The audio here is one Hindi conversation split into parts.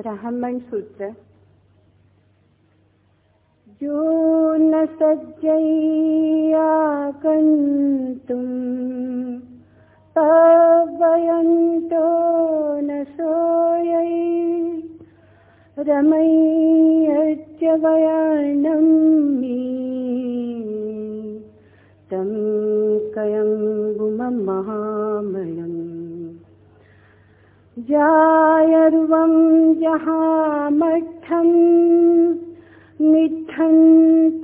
ब्राह्मण सूत्र। जो न सज्जय्याकन्तुम् पवयन्तो न सोयै रमय्यच्च वयानं तं कयं जायर्वं जहामठम् निठन्तमलपावगम्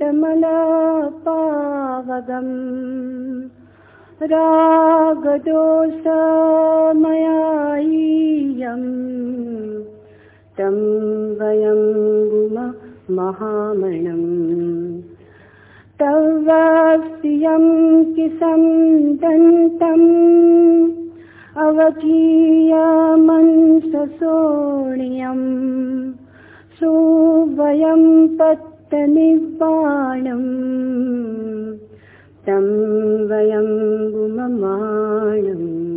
रागदोषमयायीयम् तं वयं गुम महामणम् तवास्तियं किसं दन्तम् अवकीयामंससोण्यम् सुवयं पत्तनिर्वाणम् तं वयं गुममाणम्।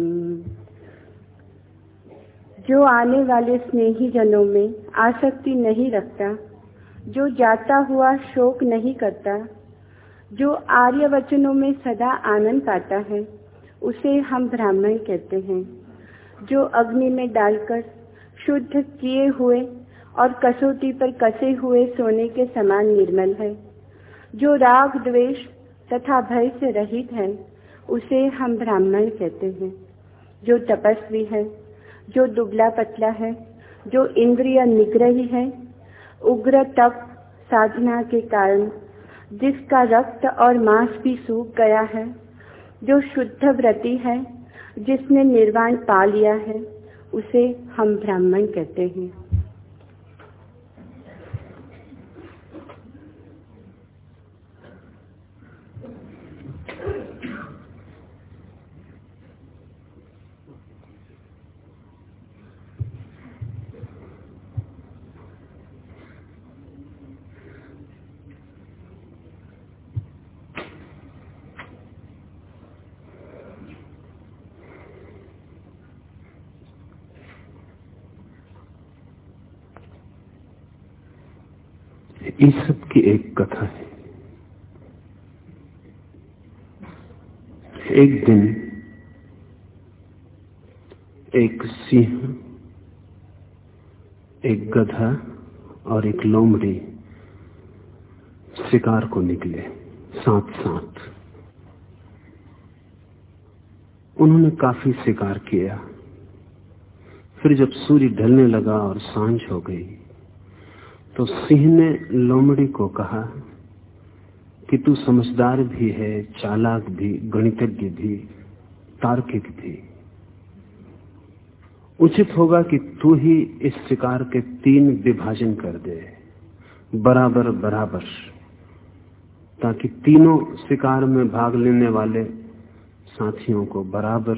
जो आने वाले स्नेही जनों में आसक्ति नहीं रखता, जो जाता हुआ शोक नहीं करता, जो आर्य वचनों में सदा आनंद पाता है उसे हम ब्राह्मण कहते हैं, जो अग्नि में डालकर शुद्ध किए हुए और कसौटी पर कसे हुए सोने के समान निर्मल है। जो राग, द्वेष तथा भय से रहित है, उसे हम ब्राह्मण कहते हैं। जो तपस्वी है, जो दुबला पतला है, जो इंद्रिय निग्रही है, उग्र तप साधना के कारण जिसका रक्त और मांस भी सूख गया है जो शुद्ध व्रति है जिसने निर्वाण पा लिया है उसे हम ब्राह्मण कहते हैं। ईसब की एक कथा है। एक दिन एक सिंह, एक गधा और एक लोमड़ी शिकार को निकले साथ साथ उन्होंने काफ़ी शिकार किया। फिर जब सूर्य ढलने लगा और साँझ हो गई तो सिंह ने लोमड़ी को कहा कि तू समझदार भी है, चालाक भी, गणितज्ञ भी, तार्किक भी। उचित होगा कि तू ही इस शिकार के तीन विभाजन कर दे, बराबर बराबर, ताकि तीनों शिकार में भाग लेने वाले साथियों को बराबर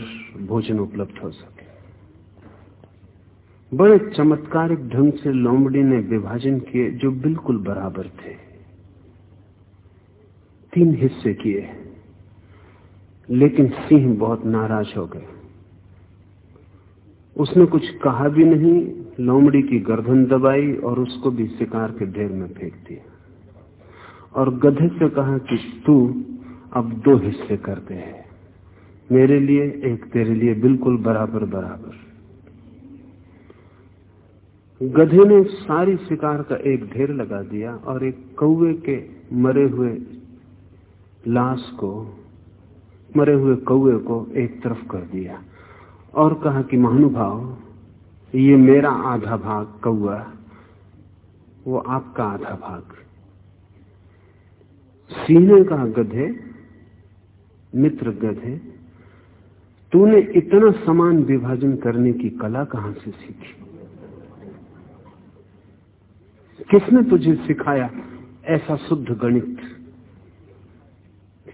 भोजन उपलब्ध हो सके। बड़े चमत्कारिक ढंग से लोमड़ी ने विभाजन किए जो बिल्कुल बराबर थे। तीन हिस्से किए। लेकिन सिंह बहुत नाराज़ हो गए। उसने कुछ कहा भी नहीं, लोमड़ी की गर्दन दबाई और उसको भी शिकार के ढेर में फेंक दिया। और गधे से कहा कि तू अब दो हिस्से करते हैं। मेरे लिए एक, तेरे लिए बिल्कुल बराबर बराबर। गधे ने सारी शिकार का एक ढेर लगा दिया और एक कौवे के मरे हुए लाश को, मरे हुए कौवे को एक तरफ़ कर दिया और कहा कि, महानुभाव, ये मेरा आधा भाग कौआ वो आपका आधा भाग सीने का गधे, मित्र गधे, तूने इतना समान विभाजन करने की कला कहाँ से सीखी? किसने तुझे सिखाया? ऐसा शुद्ध गणित।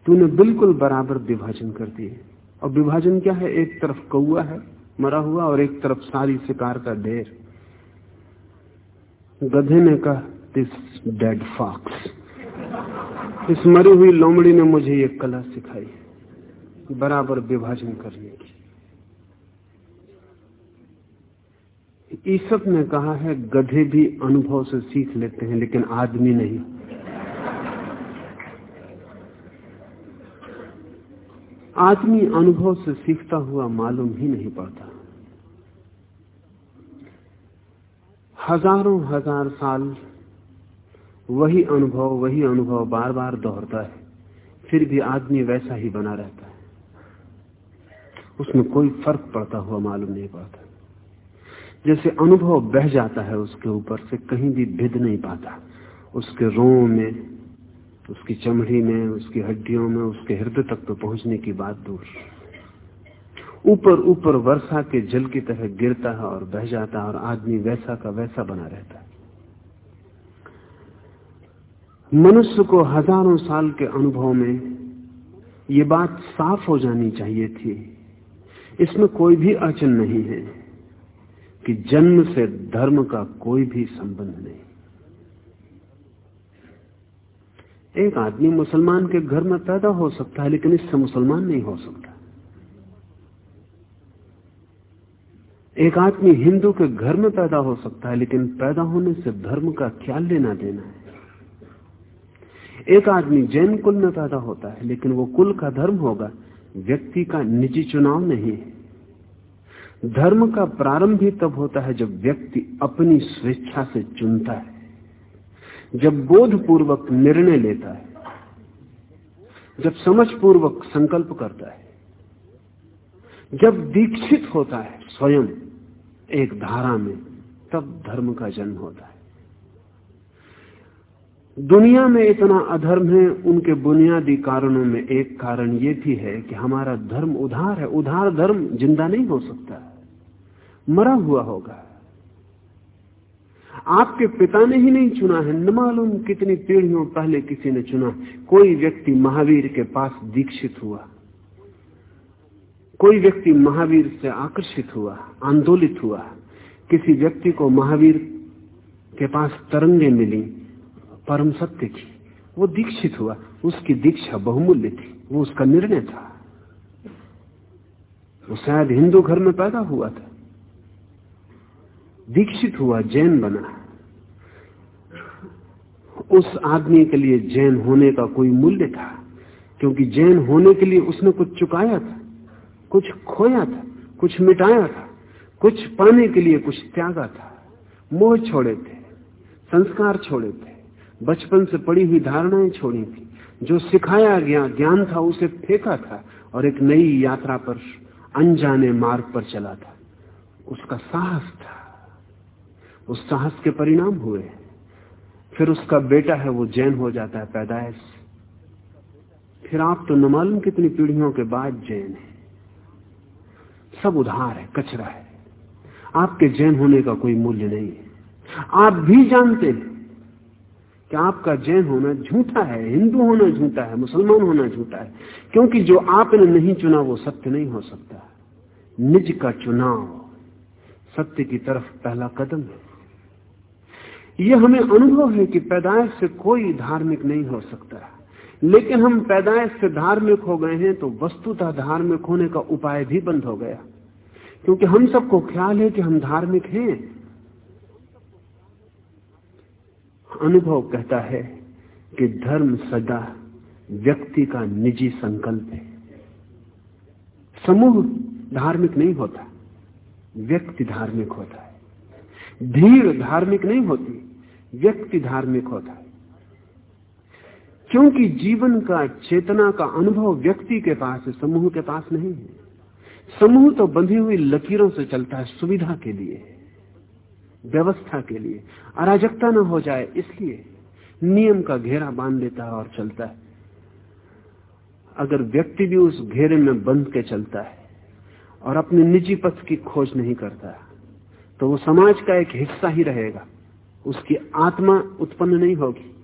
तूने बिल्कुल बराबर विभाजन कर दिए। और विभाजन क्या है? एक तरफ़ कौआ है, मरा हुआ, और एक तरफ़ सारी शिकार का ढेर। गधे ने कहा दिस डेड फॉक्स इस मरी हुई लोमड़ी ने मुझे ये कला सिखाई, बराबर विभाजन करने की। ईसप ने कहा है, गधे भी अनुभव से सीख लेते हैं, लेकिन आदमी नहीं। आदमी अनुभव से सीखता हुआ मालूम ही नहीं पड़ता। हज़ारों हज़ार साल वही अनुभव वही अनुभव बार बार दोहरता है, फिर भी आदमी वैसा ही बना रहता है। उसमें कोई फ़र्क पड़ता हुआ मालूम नहीं पड़ता। जैसे अनुभव बह जाता है उसके ऊपर से कहीं भी भिद नहीं पाता। उसके रो में, उसकी चमड़ी में, उसकी हड्डियों में, उसके हृदय तक तो पहुँचने की बात दूर। ऊपर ऊपर वर्षा के जल की तरह गिरता है और बह जाता है और आदमी वैसा का वैसा बना रहता है। मनुष्य को हज़ारों साल के अनुभव में ये बात साफ़ हो जानी चाहिए थी। इसमें कोई भी अड़चन नहीं है। कि जन्म से धर्म का कोई भी संबंध नहीं। एक आदमी मुसलमान के घर में पैदा हो सकता है, लेकिन इससे मुसलमान नहीं हो सकता। एक आदमी हिंदू के घर में पैदा हो सकता है, लेकिन पैदा होने से धर्म का क्या लेना देना है। एक आदमी जैन कुल में पैदा होता है, लेकिन वो कुल का धर्म होगा, व्यक्ति का निजी चुनाव नहीं है। धर्म का प्रारंभ ही तब होता है जब व्यक्ति अपनी स्वेच्छा से चुनता है। जब बोध पूर्वक निर्णय लेता है, जब समझ पूर्वक संकल्प करता है, जब दीक्षित होता है स्वयं एक धारा में, तब धर्म का जन्म होता है। दुनिया में इतना अधर्म है, उनके बुनियादी कारणों में एक कारण ये भी है कि हमारा धर्म उधार है। उधार धर्म ज़िंदा नहीं हो सकता। मरा हुआ होगा। आपके पिता ने ही नहीं चुना है। न मालूम कितनी पीढ़ियों पहले किसी ने चुना। कोई व्यक्ति महावीर के पास दीक्षित हुआ। कोई व्यक्ति महावीर से आकर्षित हुआ, आंदोलित हुआ। किसी व्यक्ति को महावीर के पास तरंगे मिली, परम सत्य की। वो दीक्षित हुआ। उसकी दीक्षा बहुमूल्य थी। वो उसका निर्णय था। वो शायद हिंदू घर में पैदा हुआ था। दीक्षित हुआ, जैन बना। उस आदमी के लिए जैन होने का कोई मूल्य था, क्योंकि जैन होने के लिए उसने कुछ चुकाया था, कुछ खोया था, कुछ मिटाया था, कुछ पाने के लिए कुछ त्यागा था। मोह छोड़े थे, संस्कार छोड़े थे, बचपन से पड़ी हुई धारणाएँ छोड़ी थी। जो सिखाया गया, ज्ञान था, उसे फेंका था और एक नई यात्रा पर, अनजाने मार्ग पर चला था। उसका साहस था। उस साहस के परिणाम हुए फिर उसका बेटा है, वो जैन हो जाता है, पैदाइश। फिर आप तो न मालूम कितनी पीढ़ियों के बाद जैन है। सब उधार है, कचरा है। आपके जैन होने का कोई मूल्य नहीं है। आप भी जानते हैं कि आपका जैन होना झूठा है, हिंदू होना झूठा है, मुसलमान होना झूठा है, क्योंकि जो आपने नहीं चुना, वो सत्य नहीं हो सकता। निज का चुनाव, सत्य की तरफ़ पहला कदम है। यह हमें अनुभव है कि पैदाइश से कोई धार्मिक नहीं हो सकता। लेकिन हम पैदाइश से धार्मिक हो गए हैं तो वस्तुतः धार्मिक होने का उपाय भी बंद हो गया। क्योंकि हम सबको ख्याल है कि हम धार्मिक हैं। अनुभव कहता है कि धर्म सदा व्यक्ति का निजी संकल्प है। समूह धार्मिक नहीं होता, व्यक्ति धार्मिक होता है। भीड़ धार्मिक नहीं होती, व्यक्ति धार्मिक होता है। क्योंकि जीवन का चेतना का अनुभव व्यक्ति के पास है, समूह के पास नहीं है। समूह तो बंधी हुई लकीरों से चलता है, सुविधा के लिए, व्यवस्था के लिए। अराजकता न हो जाए, इसलिए नियम का घेरा बाँध देता है और चलता है। अगर व्यक्ति भी उस घेरे में बंध के चलता है और अपने निजी पथ की खोज नहीं करता तो वो समाज का एक हिस्सा ही रहेगा। उसकी आत्मा उत्पन्न नहीं होगी।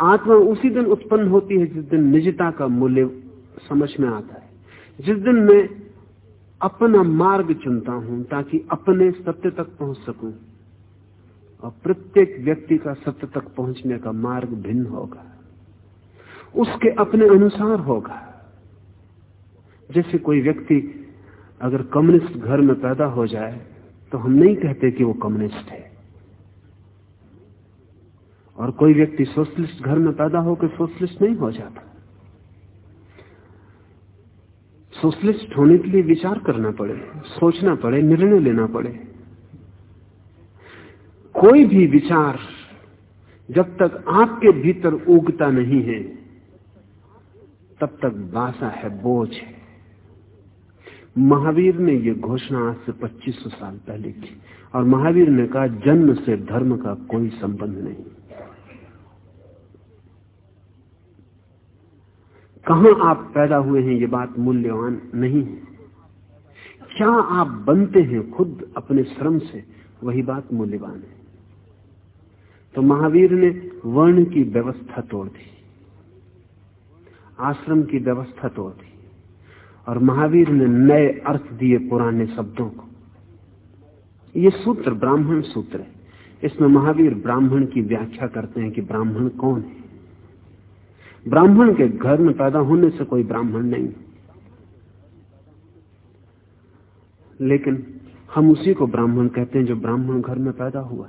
आत्मा उसी दिन उत्पन्न होती है जिस दिन निजता का मूल्य समझ में आता है। जिस दिन मैं अपना मार्ग चुनता हूँ ताकि अपने सत्य तक पहुँच सकूँ और प्रत्येक व्यक्ति का सत्य तक पहुँचने का मार्ग भिन्न होगा। उसके अपने अनुसार होगा। जैसे कोई व्यक्ति अगर कम्युनिस्ट घर में पैदा हो जाए तो हम नहीं कहते कि वो कम्युनिस्ट है। और कोई व्यक्ति सोशलिस्ट घर में पैदा होकर सोशलिस्ट नहीं हो जाता। सोशलिस्ट होने के लिए विचार करना पड़े, सोचना पड़े, निर्णय लेना पड़े। कोई भी विचार जब तक आपके भीतर उगता नहीं है, तब तक बासा है, बोझ है। महावीर ने यह घोषणा आज से 2500 साल पहले की और महावीर ने कहा, जन्म से धर्म का कोई संबंध नहीं। कहा आप पैदा हुए हैं ये बात मूल्यवान नहीं है। क्या आप बनते हैं खुद अपने श्रम से, वही बात मूल्यवान है। तो महावीर ने वर्ण की व्यवस्था तोड़ दी, आश्रम की व्यवस्था तोड़ दी और महावीर ने नए अर्थ दिए पुराने शब्दों को। ये सूत्र ब्राह्मण सूत्र है। इसमें महावीर ब्राह्मण की व्याख्या करते हैं कि ब्राह्मण कौन है। ब्राह्मण के घर में पैदा होने से कोई ब्राह्मण नहीं। लेकिन हम उसी को ब्राह्मण कहते हैं जो ब्राह्मण घर में पैदा हुआ।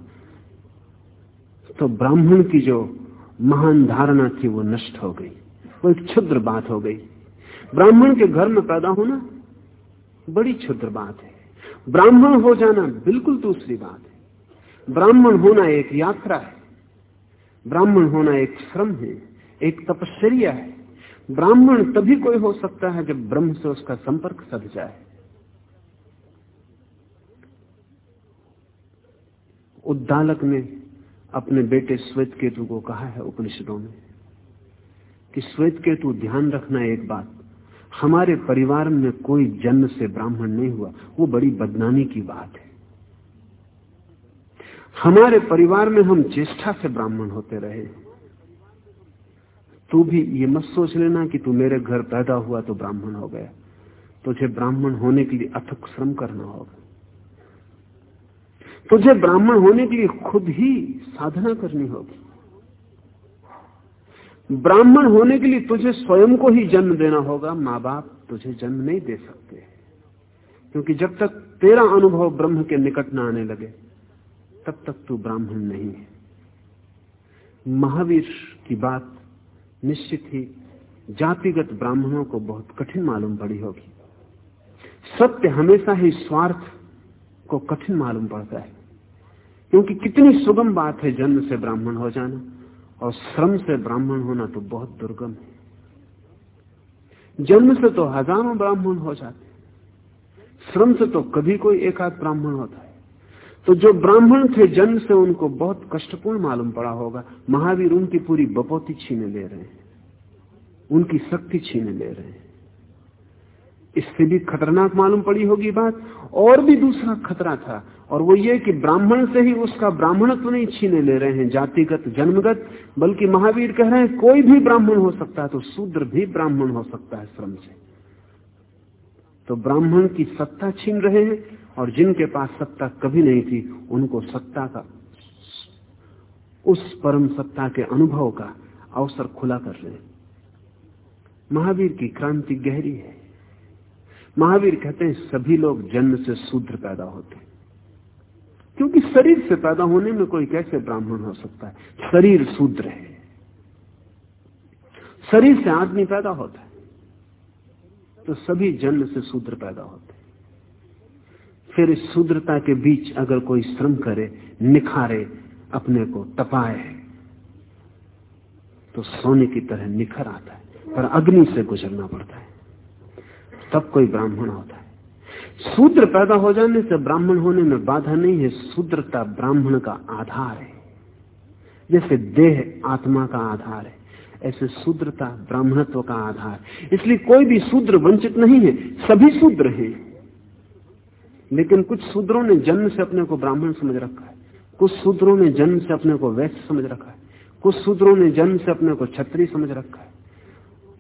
तो ब्राह्मण की जो महान धारणा थी वो नष्ट हो गई। वो एक क्षुद्र बात हो गई। ब्राह्मण के घर में पैदा होना बड़ी क्षुद्र बात है। ब्राह्मण हो जाना बिल्कुल दूसरी बात है। ब्राह्मण होना एक यात्रा है। ब्राह्मण होना एक श्रम है, एक तपश्चर्या है। ब्राह्मण तभी कोई हो सकता है जब ब्रह्म से उसका संपर्क सद जाए। उद्दालक ने अपने बेटे श्वेत केतु को कहा है उपनिषदों में कि श्वेत केतु ध्यान रखना एक बात हमारे परिवार में कोई जन्म से ब्राह्मण नहीं हुआ। वो बड़ी बदनामी की बात है। हमारे परिवार में हम चेष्टा से ब्राह्मण होते रहे। तू भी ये मत सोच लेना कि तू मेरे घर पैदा हुआ तो ब्राह्मण हो गया। तुझे ब्राह्मण होने के लिए अथक श्रम करना होगा। तुझे ब्राह्मण होने के लिए खुद ही साधना करनी होगी। ब्राह्मण होने के लिए तुझे स्वयं को ही जन्म देना होगा माँ बाप तुझे जन्म नहीं दे सकते। क्योंकि जब तक तेरा अनुभव ब्रह्म के निकट न आने लगे, तब तक तू ब्राह्मण नहीं है। महावीर की बात निश्चित ही जातिगत ब्राह्मणों को बहुत कठिन मालूम पड़ी होगी। सत्य हमेशा ही स्वार्थ को कठिन मालूम पड़ता है। क्योंकि कितनी सुगम बात है जन्म से ब्राह्मण हो जाना। और श्रम से ब्राह्मण होना तो बहुत दुर्गम है। जन्म से तो हज़ारों ब्राह्मण हो जाते श्रम से तो कभी कोई एक आध ब्राह्मण होता है। तो जो ब्राह्मण थे, जन्म से उनको बहुत कष्टपूर्ण मालूम पड़ा होगा। महावीर उनकी पूरी बपोती छीने ले रहे हैं। उनकी शक्ति छीने ले रहे हैं। इससे भी खतरनाक मालूम पड़ी होगी बात। और भी दूसरा खतरा था। और वो ये कि ब्राह्मण से ही उसका ब्राह्मणत्व नहीं छीने ले रहे हैं, जातिगत, जन्मगत, बल्कि महावीर कह रहे हैं, कोई भी ब्राह्मण हो सकता है तो शूद्र भी ब्राह्मण हो सकता है श्रम से। तो ब्राह्मण की सत्ता छीन रहे हैं, और जिनके पास सत्ता कभी नहीं थी, उनको सत्ता का, उस परम सत्ता के अनुभव का अवसर खुला कर रहे हैं। महावीर की क्रांति गहरी है। महावीर कहते हैं, सभी लोग जन्म से शूद्र पैदा होते क्योंकि शरीर से पैदा होने में कोई कैसे ब्राह्मण हो सकता है? शरीर शूद्र है। शरीर से आदमी पैदा होता है तो सभी जन्म से शूद्र पैदा होते हैं। फिर इस शूद्रता के बीच अगर कोई श्रम करे, निखारे, अपने को तपाए तो सोने की तरह निखर आता है, पर अग्नि से गुजरना पड़ता है। तब कोई ब्राह्मण होता है। शूद्र पैदा हो जाने से ब्राह्मण होने में बाधा नहीं है, शूद्रता ब्राह्मण का आधार है। जैसे देह आत्मा का आधार है, ऐसे शूद्रता ब्राह्मणत्व का आधार इसलिए कोई भी शूद्र वंचित नहीं है, सभी शूद्र हैं। लेकिन कुछ शूद्रों ने जन्म से अपने को ब्राह्मण समझ रखा है, कुछ शूद्रों ने जन्म से अपने को वैश्य समझ रखा है, कुछ शूद्रों ने जन्म से अपने को छत्री समझ रखा है।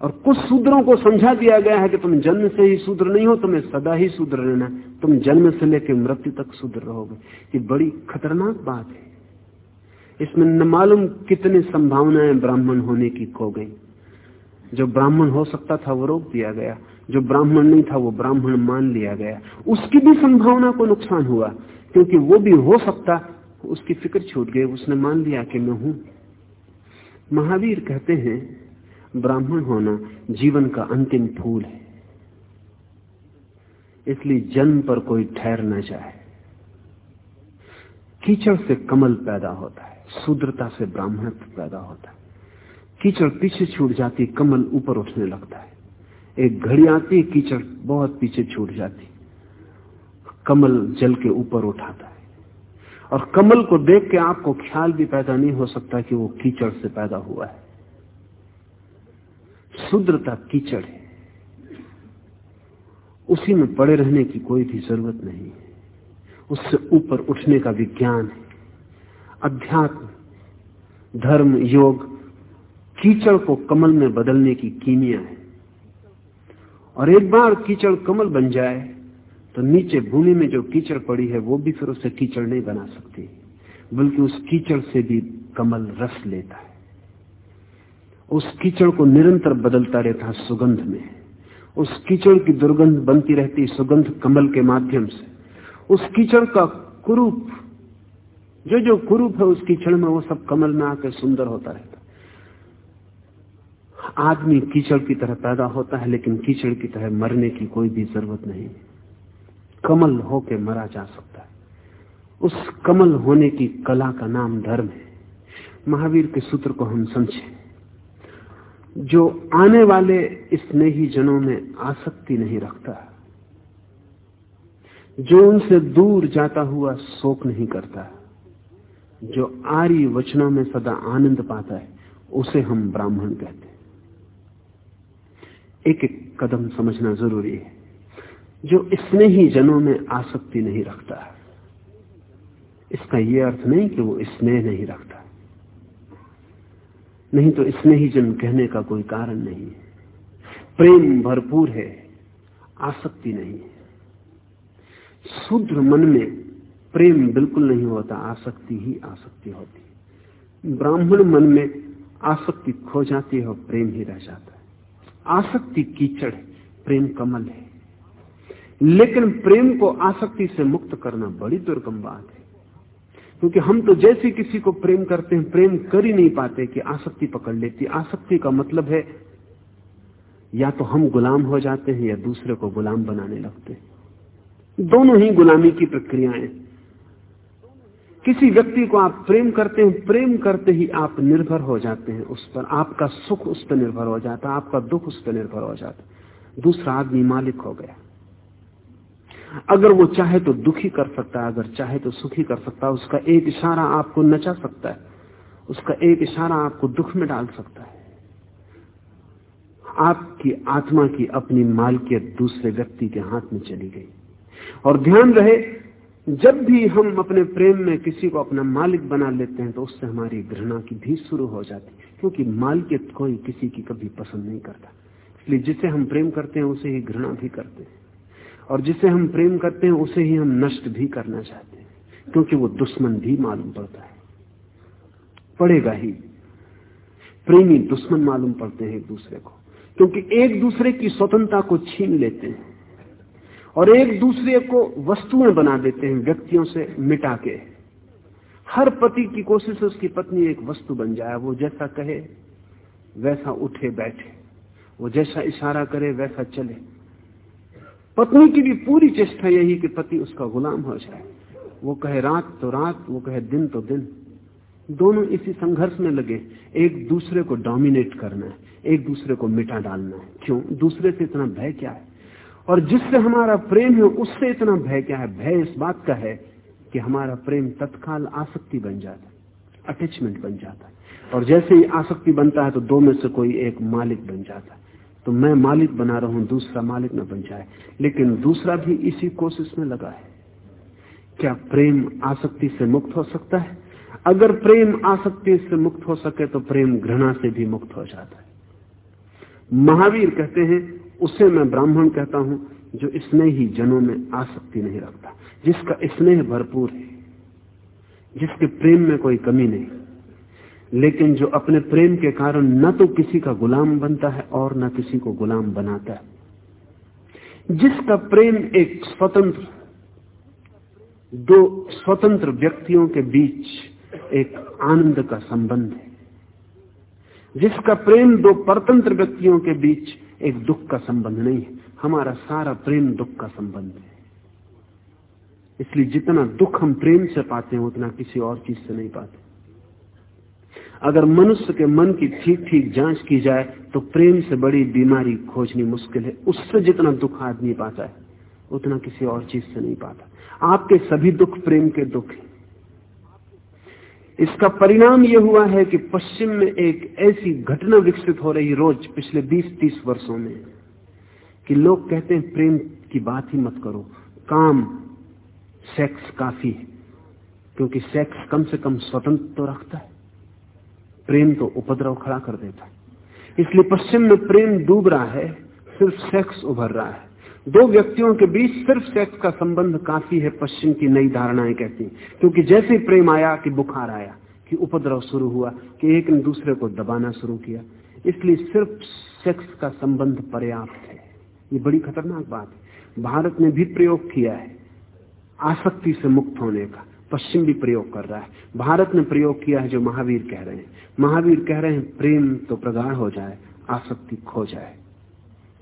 और कुछ शूद्रों को समझा दिया गया है कि तुम जन्म से ही शूद्र नहीं हो, तुम्हें सदा ही शूद्र रहना तुम जन्म से लेकर मृत्यु तक शूद्र रहोगे। ये बड़ी खतरनाक बात है। इसमें न मालूम कितनी संभावनाएँ ब्राह्मण होने की खो गई। जो ब्राह्मण हो सकता था वो रोक दिया गया। जो ब्राह्मण नहीं था वो ब्राह्मण मान लिया गया। उसकी भी संभावना को नुकसान हुआ, क्योंकि वो भी हो सकता, उसकी फ़िक्र छूट गई। उसने मान लिया कि मैं हूँ। महावीर कहते हैं ब्राह्मण होना जीवन का अंतिम फूल है। इसलिए जन्म पर कोई ठहर न जाए। कीचड़ से कमल पैदा होता है शूद्रता से ब्राह्मण पैदा होता है। कीचड़ पीछे छूट जाती, कमल ऊपर उठने लगता है। एक घड़ी आती, कीचड़ बहुत पीछे छूट जाती। कमल जल के ऊपर उठाता है। और कमल को देख के आपको ख्याल भी पैदा नहीं हो सकता कि वो कीचड़ से पैदा हुआ है। शुद्रता कीचड़ है। उसी में पड़े रहने की कोई भी ज़रूरत नहीं है। उससे ऊपर उठने का विज्ञान है। अध्यात्म, धर्म, योग, कीचड़ को कमल में बदलने की कीमिया है। और एक बार कीचड़ कमल बन जाए तो नीचे भूमि में जो कीचड़ पड़ी है, वो भी फिर उसे कीचड़ नहीं बना सकती, बल्कि उस कीचड़ से भी कमल रस लेता है। उस कीचड़ को निरंतर बदलता रहता सुगंध में। उस कीचड़ की दुर्गंध बनती रहती सुगंध कमल के माध्यम से। उस कीचड़ का कुरूप, जो जो कुरूप है उस कीचड़ में वो सब कमल में आकर सुंदर होता रहता आदमी कीचड़ की तरह पैदा होता है, लेकिन कीचड़ की तरह मरने की कोई भी ज़रूरत नहीं। कमल होके मरा जा सकता है। उस कमल होने की कला का नाम धर्म है। महावीर के सूत्र को हम समझें। जो आने वाले स्नेही जनों में आसक्ति नहीं रखता, जो उनसे दूर जाता हुआ शोक नहीं करता, जो आर्य वचनों में सदा आनंद पाता है, उसे हम ब्राह्मण कहते हैं। एक एक कदम समझना ज़रूरी है। जो स्नेही जनों में आसक्ति नहीं रखता, इसका यह अर्थ नहीं कि वो स्नेह नहीं रखता। नहीं तो स्नेही जन कहने का कोई कारण नहीं है। प्रेम भरपूर है, आसक्ति नहीं है। शुद्र मन में प्रेम बिल्कुल नहीं होता, आसक्ति ही आसक्ति होती ब्राह्मण मन में आसक्ति खो जाती है और प्रेम ही रह जाता है। आसक्ति कीचड़ प्रेम कमल है। लेकिन प्रेम को आसक्ति से मुक्त करना बड़ी दुर्गम बात है। क्योंकि हम तो जैसे किसी को प्रेम करते हैं, प्रेम कर ही नहीं पाते कि आसक्ति पकड़ लेती आसक्ति का मतलब है, या तो हम गुलाम हो जाते हैं या दूसरे को गुलाम बनाने लगते हैं। दोनों ही गुलामी की प्रक्रियाएँ किसी व्यक्ति को आप प्रेम करते हैं, प्रेम करते ही आप निर्भर हो जाते हैं उस पर। आपका सुख उस पर निर्भर हो जाता है, आपका दुख उस पर निर्भर हो जाता दूसरा आदमी मालिक हो गया। अगर वो चाहे तो दुखी कर सकता है, अगर चाहे तो सुखी कर सकता है। उसका एक इशारा आपको नचा सकता है, उसका एक इशारा आपको दुख में डाल सकता है। आपकी आत्मा की अपनी मालकियत दूसरे व्यक्ति के हाथ में चली गई। और ध्यान रहे, जब भी हम अपने प्रेम में किसी को अपना मालिक बना लेते हैं तो उससे हमारी घृणा की भी शुरू हो जाती है, क्योंकि मालकियत कोई किसी की कभी पसंद नहीं करता। इसलिए जिसे हम प्रेम करते हैं, उसे ही घृणा भी करते हैं। और जिसे हम प्रेम करते हैं, उसे ही हम नष्ट भी करना चाहते हैं, क्योंकि वो दुश्मन भी मालूम पड़ता है। पड़ेगा ही। प्रेमी दुश्मन मालूम पड़ते हैं एक दूसरे को, क्योंकि एक दूसरे की स्वतंत्रता को छीन लेते हैं और एक दूसरे को वस्तुएँ बना देते हैं, व्यक्तियों से मिटा के। हर पति की कोशिश उसकी पत्नी एक वस्तु बन जाए, वो जैसा कहे, वैसा उठे बैठे, वो जैसा इशारा करे, वैसा चले। पत्नी की भी पूरी चेष्टा यही कि पति उसका गुलाम हो जाए। वो कहे रात तो रात, वो कहे दिन तो दिन। दोनों इसी संघर्ष में लगे। एक दूसरे को डोमिनेट करना है, एक दूसरे को मिटा डालना है। क्यों? दूसरे से इतना भय क्या है? और जिससे हमारा प्रेम है, उससे इतना भय क्या है? भय इस बात का है कि हमारा प्रेम तत्काल आसक्ति बन जाता है अटैचमेंट बन जाता है। और जैसे ही आसक्ति बनता है तो दो में से कोई एक मालिक बन जाता है। तो मैं मालिक बना रहा हूँ, दूसरा मालिक न बन जाए। लेकिन दूसरा भी इसी कोशिश में लगा है। क्या प्रेम आसक्ति से मुक्त हो सकता है? अगर प्रेम आसक्ति से मुक्त हो सके तो प्रेम घृणा से भी मुक्त हो जाता है। महावीर कहते हैं, उसे मैं ब्राह्मण कहता हूँ, जो स्नेह ही जनों में आसक्ति नहीं रखता, जिसका स्नेह भरपूर है, जिसके प्रेम में कोई कमी नहीं। लेकिन जो अपने प्रेम के कारण न तो किसी का गुलाम बनता है और न किसी को गुलाम बनाता है। जिसका प्रेम एक स्वतंत्र, दो स्वतंत्र व्यक्तियों के बीच एक आनंद का संबंध है। जिसका प्रेम दो परतंत्र व्यक्तियों के बीच एक दुख का संबंध नहीं है। हमारा सारा प्रेम दुख का संबंध है। इसलिए जितना दुख हम प्रेम से पाते हैं, उतना किसी और चीज़ से नहीं पाते। अगर मनुष्य के मन की ठीक ठीक जाँच की जाए तो प्रेम से बड़ी बीमारी खोजनी मुश्किल है। उससे जितना दुख आदमी पाता है, उतना किसी और चीज़ से नहीं पाता। आपके सभी दुख प्रेम के दुख हैं। इसका परिणाम यह हुआ है कि पश्चिम में एक ऐसी घटना विकसित हो रही रोज पिछले 20-30 वर्षों में, कि लोग कहते हैं, प्रेम की बात ही मत करो। काम, सेक्स काफ़ी है, क्योंकि सेक्स कम से कम स्वतंत्र तो रखता है। प्रेम तो उपद्रव खड़ा कर देता इसलिए पश्चिम में प्रेम डूब रहा है, सिर्फ़ सेक्स उभर रहा है। दो व्यक्तियों के बीच सिर्फ़ सेक्स का संबंध काफ़ी है, पश्चिम की नई धारणाएँ कहती क्योंकि जैसे प्रेम आया कि बुखार आया कि उपद्रव शुरू हुआ, कि एक ने दूसरे को दबाना शुरू किया, इसलिए सिर्फ़ सेक्स का संबंध पर्याप्त है। ये बड़ी खतरनाक बात है। भारत ने भी प्रयोग किया है, आसक्ति से मुक्त होने का। पश्चिम भी प्रयोग कर रहा है। भारत ने प्रयोग किया है जो महावीर कह रहे हैं। महावीर कह रहे हैं, प्रेम तो प्रगाढ़ हो जाए, आसक्ति खो जाए।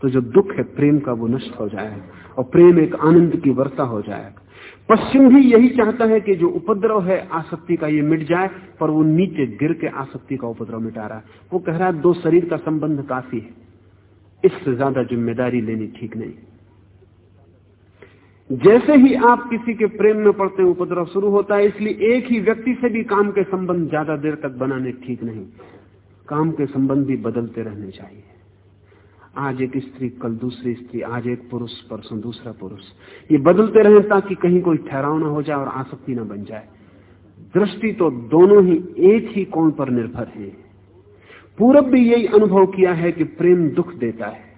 तो जो दुख है, प्रेम का वो नष्ट हो जाएगा और प्रेम एक आनंद की वर्षा हो जाएगा पश्चिम भी यही चाहता है कि जो उपद्रव है, आसक्ति का ये मिट जाए, पर वो नीचे गिर के आसक्ति का उपद्रव मिटा रहा है। वो कह रहा है, दो शरीर का संबंध काफ़ी है। इससे ज़्यादा ज़िम्मेदारी लेनी ठीक नहीं। जैसे ही आप किसी के प्रेम में पड़ते उपद्रव शुरू होता है, इसलिए एक ही व्यक्ति से भी काम के संबंध ज़्यादा देर तक बनाने ठीक नहीं। काम के संबंध भी बदलते रहने चाहिए। आज एक स्त्री, कल दूसरी स्त्री, आज एक पुरुष, परसों दूसरा पुरुष। ये बदलते रहे ताकि कहीं कोई ठहराव ना हो जाए और आसक्ति ना बन जाए। दृष्टि तो दोनों ही एक ही कोण पर निर्भर है। पूरब भी यही अनुभव किया है कि प्रेम दुख देता है।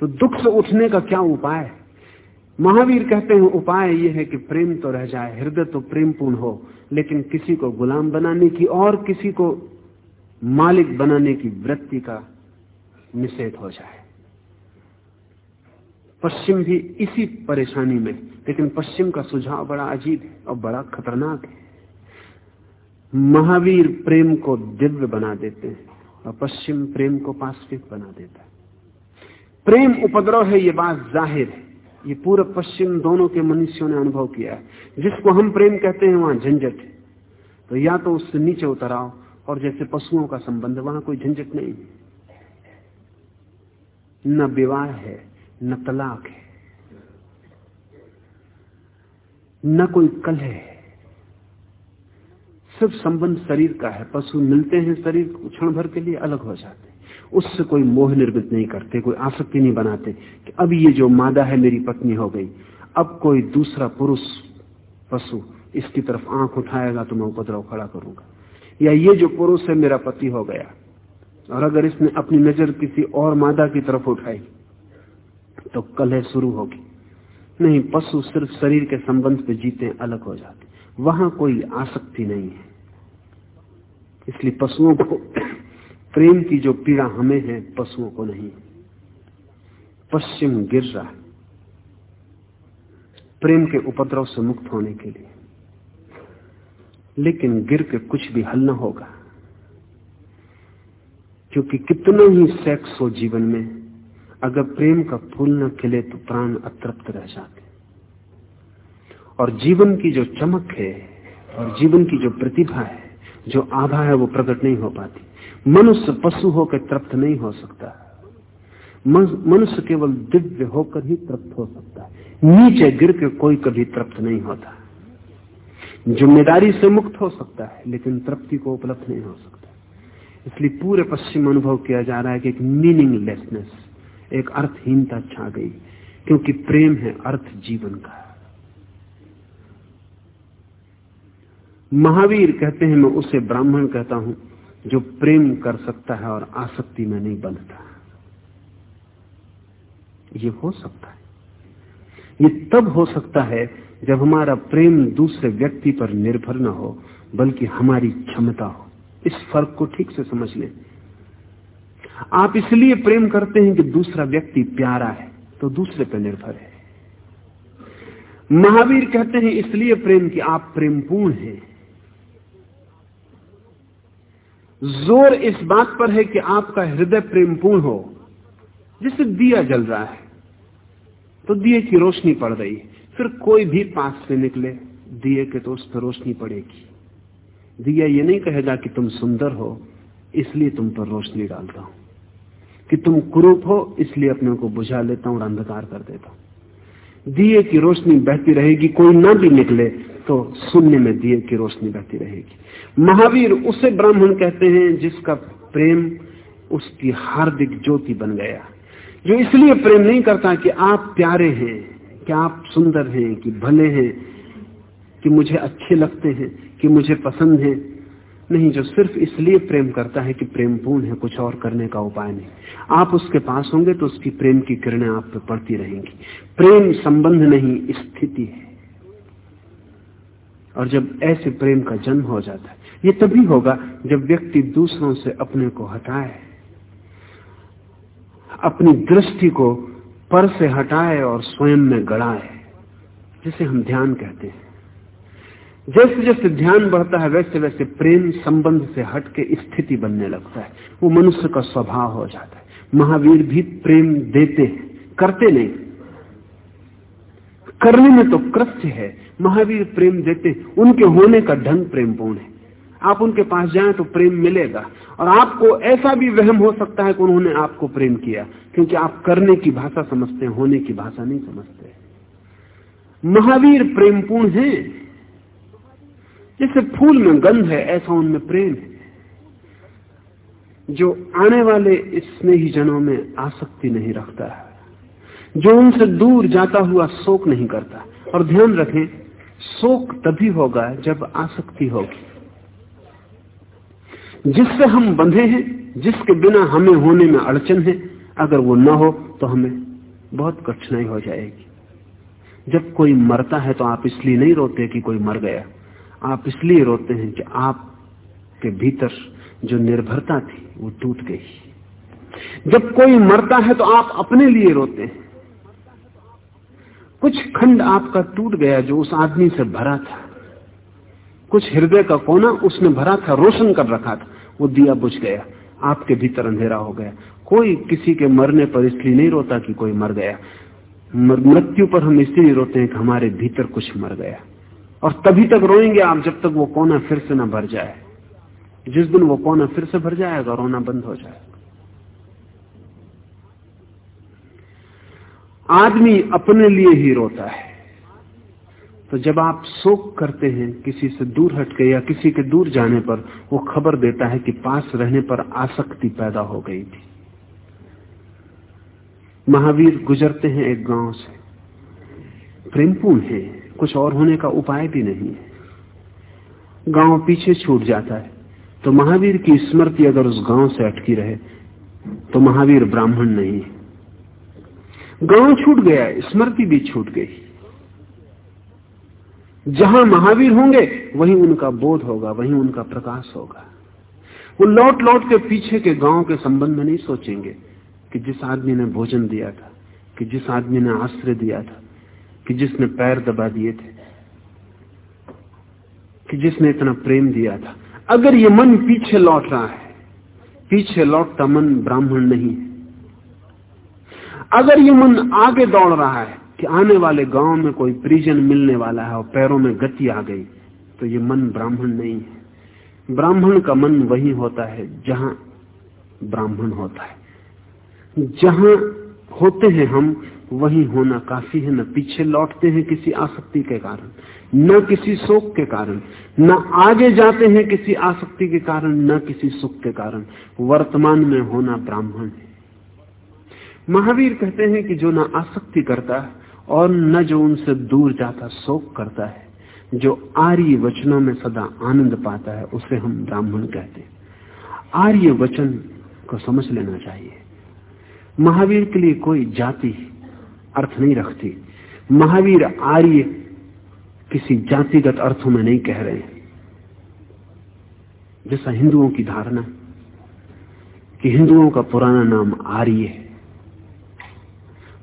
तो दुख से उठने का क्या उपाय है? महावीर कहते हैं, उपाय यह है कि प्रेम तो रह जाए, हृदय तो प्रेमपूर्ण हो, लेकिन किसी को गुलाम बनाने की और किसी को मालिक बनाने की वृत्ति का निषेध हो जाए। पश्चिम भी इसी परेशानी में, लेकिन पश्चिम का सुझाव बड़ा अजीब है और बड़ा खतरनाक है। महावीर प्रेम को दिव्य बना देते हैं और पश्चिम प्रेम को पास्विक बना देता है। प्रेम उपद्रव है, ये बात ज़ाहिर है। ये पूरे पश्चिम दोनों के मनुष्यों ने अनुभव किया है। जिसको हम प्रेम कहते हैं, वहाँ झंझट है। तो या तो उससे नीचे उतर आओ, और जैसे पशुओं का संबंध, वहाँ कोई झंझट नहीं न विवाह है, न तलाक है। न कोई कलह है। सिर्फ़ संबंध शरीर का है। पशु मिलते हैं शरीर क्षण भर के लिए अलग हो जाते उससे कोई मोह निर्मित नहीं करते, कोई आसक्ति नहीं बनाते कि अब ये जो मादा है मेरी पत्नी हो गई, अब कोई दूसरा पुरुष पशु इसकी तरफ़ आँख उठाएगा तो मैं उपद्रव खड़ा करूँगा। या ये जो पुरुष है मेरा पति हो गया, और अगर इसने अपनी नज़र किसी और मादा की तरफ़ उठाई तो कलह शुरू होगी। नहीं, पशु सिर्फ़ शरीर के संबंध पे जीते अलग हो जाते वहाँ कोई आसक्ति नहीं है। इसलिए पशुओं को प्रेम की जो पीड़ा हमें है, पशुओं को नहीं। पश्चिम गिर रहा प्रेम के उपद्रव से मुक्त होने के लिए। लेकिन गिर के कुछ भी हल न होगा। क्योंकि कितना ही सेक्स हो जीवन में, अगर प्रेम का फूल न खिले तो प्राण अतृप्त रह जाते। और जीवन की जो चमक है, और जीवन की जो प्रतिभा है, जो आभा है, वो प्रकट नहीं हो पाती। मनुष्य पशु होकर तृप्त नहीं हो सकता। मनुष्य केवल दिव्य होकर ही तृप्त हो सकता है। नीचे गिर के कोई कभी तृप्त नहीं होता। ज़िम्मेदारी से मुक्त हो सकता है, लेकिन तृप्ति को उपलब्ध नहीं हो सकता। इसलिए पूरे पश्चिम अनुभव किया जा रहा है कि एक मीनिंगलेसनेस एक अर्थहीनता छा गई, क्योंकि प्रेम है अर्थ जीवन का। महावीर कहते हैं, मैं उसे ब्राह्मण कहता हूँ जो प्रेम कर सकता है और आसक्ति में नहीं बनता। ये हो सकता है। ये तब हो सकता है जब हमारा प्रेम दूसरे व्यक्ति पर निर्भर न हो, बल्कि हमारी क्षमता हो। इस फ़र्क को ठीक से समझ लें। आप इसलिए प्रेम करते हैं कि दूसरा व्यक्ति प्यारा है तो दूसरे पर निर्भर है। महावीर कहते हैं इसलिए प्रेम कि आप प्रेमपूर्ण हैं। ज़ोर इस बात पर है कि आपका हृदय प्रेमपूर्ण हो। जिससे दिया जल रहा है तो दिए की रोशनी पड़ रही फिर कोई भी पास से निकले, दिए के तो उस पर रोशनी पड़ेगी। दिया ये नहीं कहेगा कि तुम सुंदर हो, इसलिए तुम पर रोशनी डालता हूँ। कि तुम कुरूप हो, इसलिए अपने को बुझा लेता हूँ और अंधकार कर देता हूँ। दिए की रोशनी बहती रहेगी, कोई ना भी निकले तो शून्य में दिए की रोशनी बहती रहेगी। महावीर उसे ब्राह्मण कहते हैं जिसका प्रेम उसकी हार्दिक ज्योति बन गया। जो इसलिए प्रेम नहीं करता कि आप प्यारे हैं, कि आप सुंदर हैं, कि भले हैं, कि मुझे अच्छे लगते हैं, कि मुझे पसंद है। नहीं, जो सिर्फ़ इसलिए प्रेम करता है कि प्रेम पूर्ण है, कुछ और करने का उपाय नहीं। आप उसके पास होंगे तो उसकी प्रेम की किरणें आप पे पड़ती रहेंगी। प्रेम संबंध नहीं, स्थिति है। और जब ऐसे प्रेम का जन्म हो जाता है, ये तभी होगा जब व्यक्ति दूसरों से अपने को हटाए, अपनी दृष्टि को पर से हटाए और स्वयं में गड़ाए, जिसे हम ध्यान कहते हैं। जैसे जैसे ध्यान बढ़ता है, वैसे वैसे प्रेम संबंध से हट के स्थिति बनने लगता है। वो मनुष्य का स्वभाव हो जाता है। महावीर भी प्रेम देते हैं, करते नहीं। करने में तो कृत्य है महावीर प्रेम देते, उनके होने का ढंग प्रेमपूर्ण है। आप उनके पास जाएँ तो प्रेम मिलेगा। और आपको ऐसा भी वहम हो सकता है कि उन्होंने आपको प्रेम किया, क्योंकि आप करने की भाषा समझते हैं, होने की भाषा नहीं समझते महावीर प्रेमपूर्ण है। जैसे फूल में गंध है, ऐसा उनमें प्रेम है। जो आने वाले स्नेही जनों में आसक्ति नहीं रखता है, जो उनसे दूर जाता हुआ शोक नहीं करता। और ध्यान रखें शोक तभी होगा जब आसक्ति होगी। जिससे हम बंधे हैं, जिसके बिना हमें होने में अड़चन है, अगर वो न हो तो हमें बहुत कठिनाई हो जाएगी। जब कोई मरता है तो आप इसलिए नहीं रोते कि कोई मर गया। आप इसलिए रोते हैं कि आपके भीतर जो निर्भरता थी वो टूट गई। जब कोई मरता है तो आप अपने लिए रोते हैं। कुछ खंड आपका टूट गया जो उस आदमी से भरा था। कुछ हृदय का कोना उसने भरा था, रोशन कर रखा था। वो दिया बुझ गया, आपके भीतर अंधेरा हो गया। कोई किसी के मरने पर इसलिए नहीं रोता कि कोई मर गया। मृत्यु पर हम इसलिए रोते हैं कि हमारे भीतर कुछ मर गया। और तभी तक रोएँगे आप जब तक वो कोना फिर से ना भर जाए। जिस दिन वो कोना फिर से भर जाएगा, रोना बंद हो जाएगा आदमी अपने लिए ही रोता है। तो जब आप शोक करते हैं, किसी से दूर हटके या किसी के दूर जाने पर, वो खबर देता है कि पास रहने पर आसक्ति पैदा हो गई थी। महावीर गुजरते हैं एक गाँव से। प्रेमपूर्ण है, कुछ और होने का उपाय भी नहीं है। गाँव पीछे छूट जाता है। तो महावीर की स्मृति अगर उस गाँव से अटकी रहे तो महावीर ब्राह्मण नहीं है। गाँव छूट गया, स्मृति भी छूट गई। जहाँ महावीर होंगे, वहीं उनका बोध होगा, वहीं उनका प्रकाश होगा। वो लौट लौट के पीछे के गाँव के संबंध में नहीं सोचेंगे कि जिस आदमी ने भोजन दिया था, कि जिस आदमी ने आश्रय दिया था, कि जिसने पैर दबा दिए थे, कि जिसने इतना प्रेम दिया था। अगर ये मन पीछे लौट रहा है, पीछे लौटता मन ब्राह्मण नहीं अगर ये मन आगे दौड़ रहा है कि आने वाले गाँव में कोई परिजन मिलने वाला है और पैरों में गति आ गई तो ये मन ब्राह्मण नहीं है। ब्राह्मण का मन वही होता है जहाँ ब्राह्मण होता है। जहाँ होते हैं हम, वही होना काफ़ी है। न पीछे लौटते हैं किसी आसक्ति के कारण, न किसी शोक के कारण, न आगे जाते हैं किसी आसक्ति के कारण, न किसी सुख के कारण। वर्तमान में होना ब्राह्मण है। महावीर कहते हैं कि जो न आसक्ति करता है और न जो उनसे दूर जाता शोक करता है, जो आर्य वचनों में सदा आनंद पाता है, उसे हम ब्राह्मण कहते हैं। आर्य वचन को समझ लेना चाहिए। महावीर के लिए कोई जाति अर्थ नहीं रखती। महावीर आर्य किसी जातिगत अर्थों में नहीं कह रहे जैसा हिंदुओं की धारणा कि हिंदुओं का पुराना नाम आर्य है।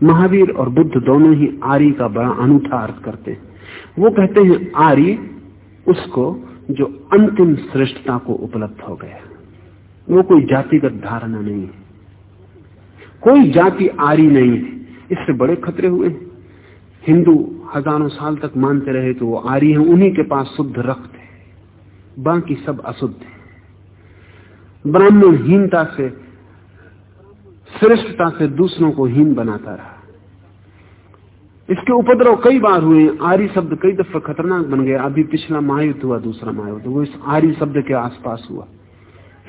महावीर और बुद्ध दोनों ही आर्य का बड़ा अनूठा अर्थ करते हैं। वो कहते हैं, आर्य उसको जो अंतिम श्रेष्ठता को उपलब्ध हो गया। वो कोई जातिगत धारणा नहीं है। कोई जाति आरी नहीं है। इससे बड़े खतरे हुए हिंदू हज़ारों साल तक मानते रहे कि वो आर्य हैं, उन्हीं के पास शुद्ध रक्त है। बाकी सब अशुद्ध है। ब्राह्मण हीनता से श्रेष्ठता से दूसरों को हीन बनाता रहा। इसके उपद्रव कई बार हुए, आर्य शब्द कई दफ़ा खतरनाक बन गया। अभी पिछला महायुद्ध हुआ, दूसरा महायुद्ध। वो इस आर्य शब्द के आसपास हुआ।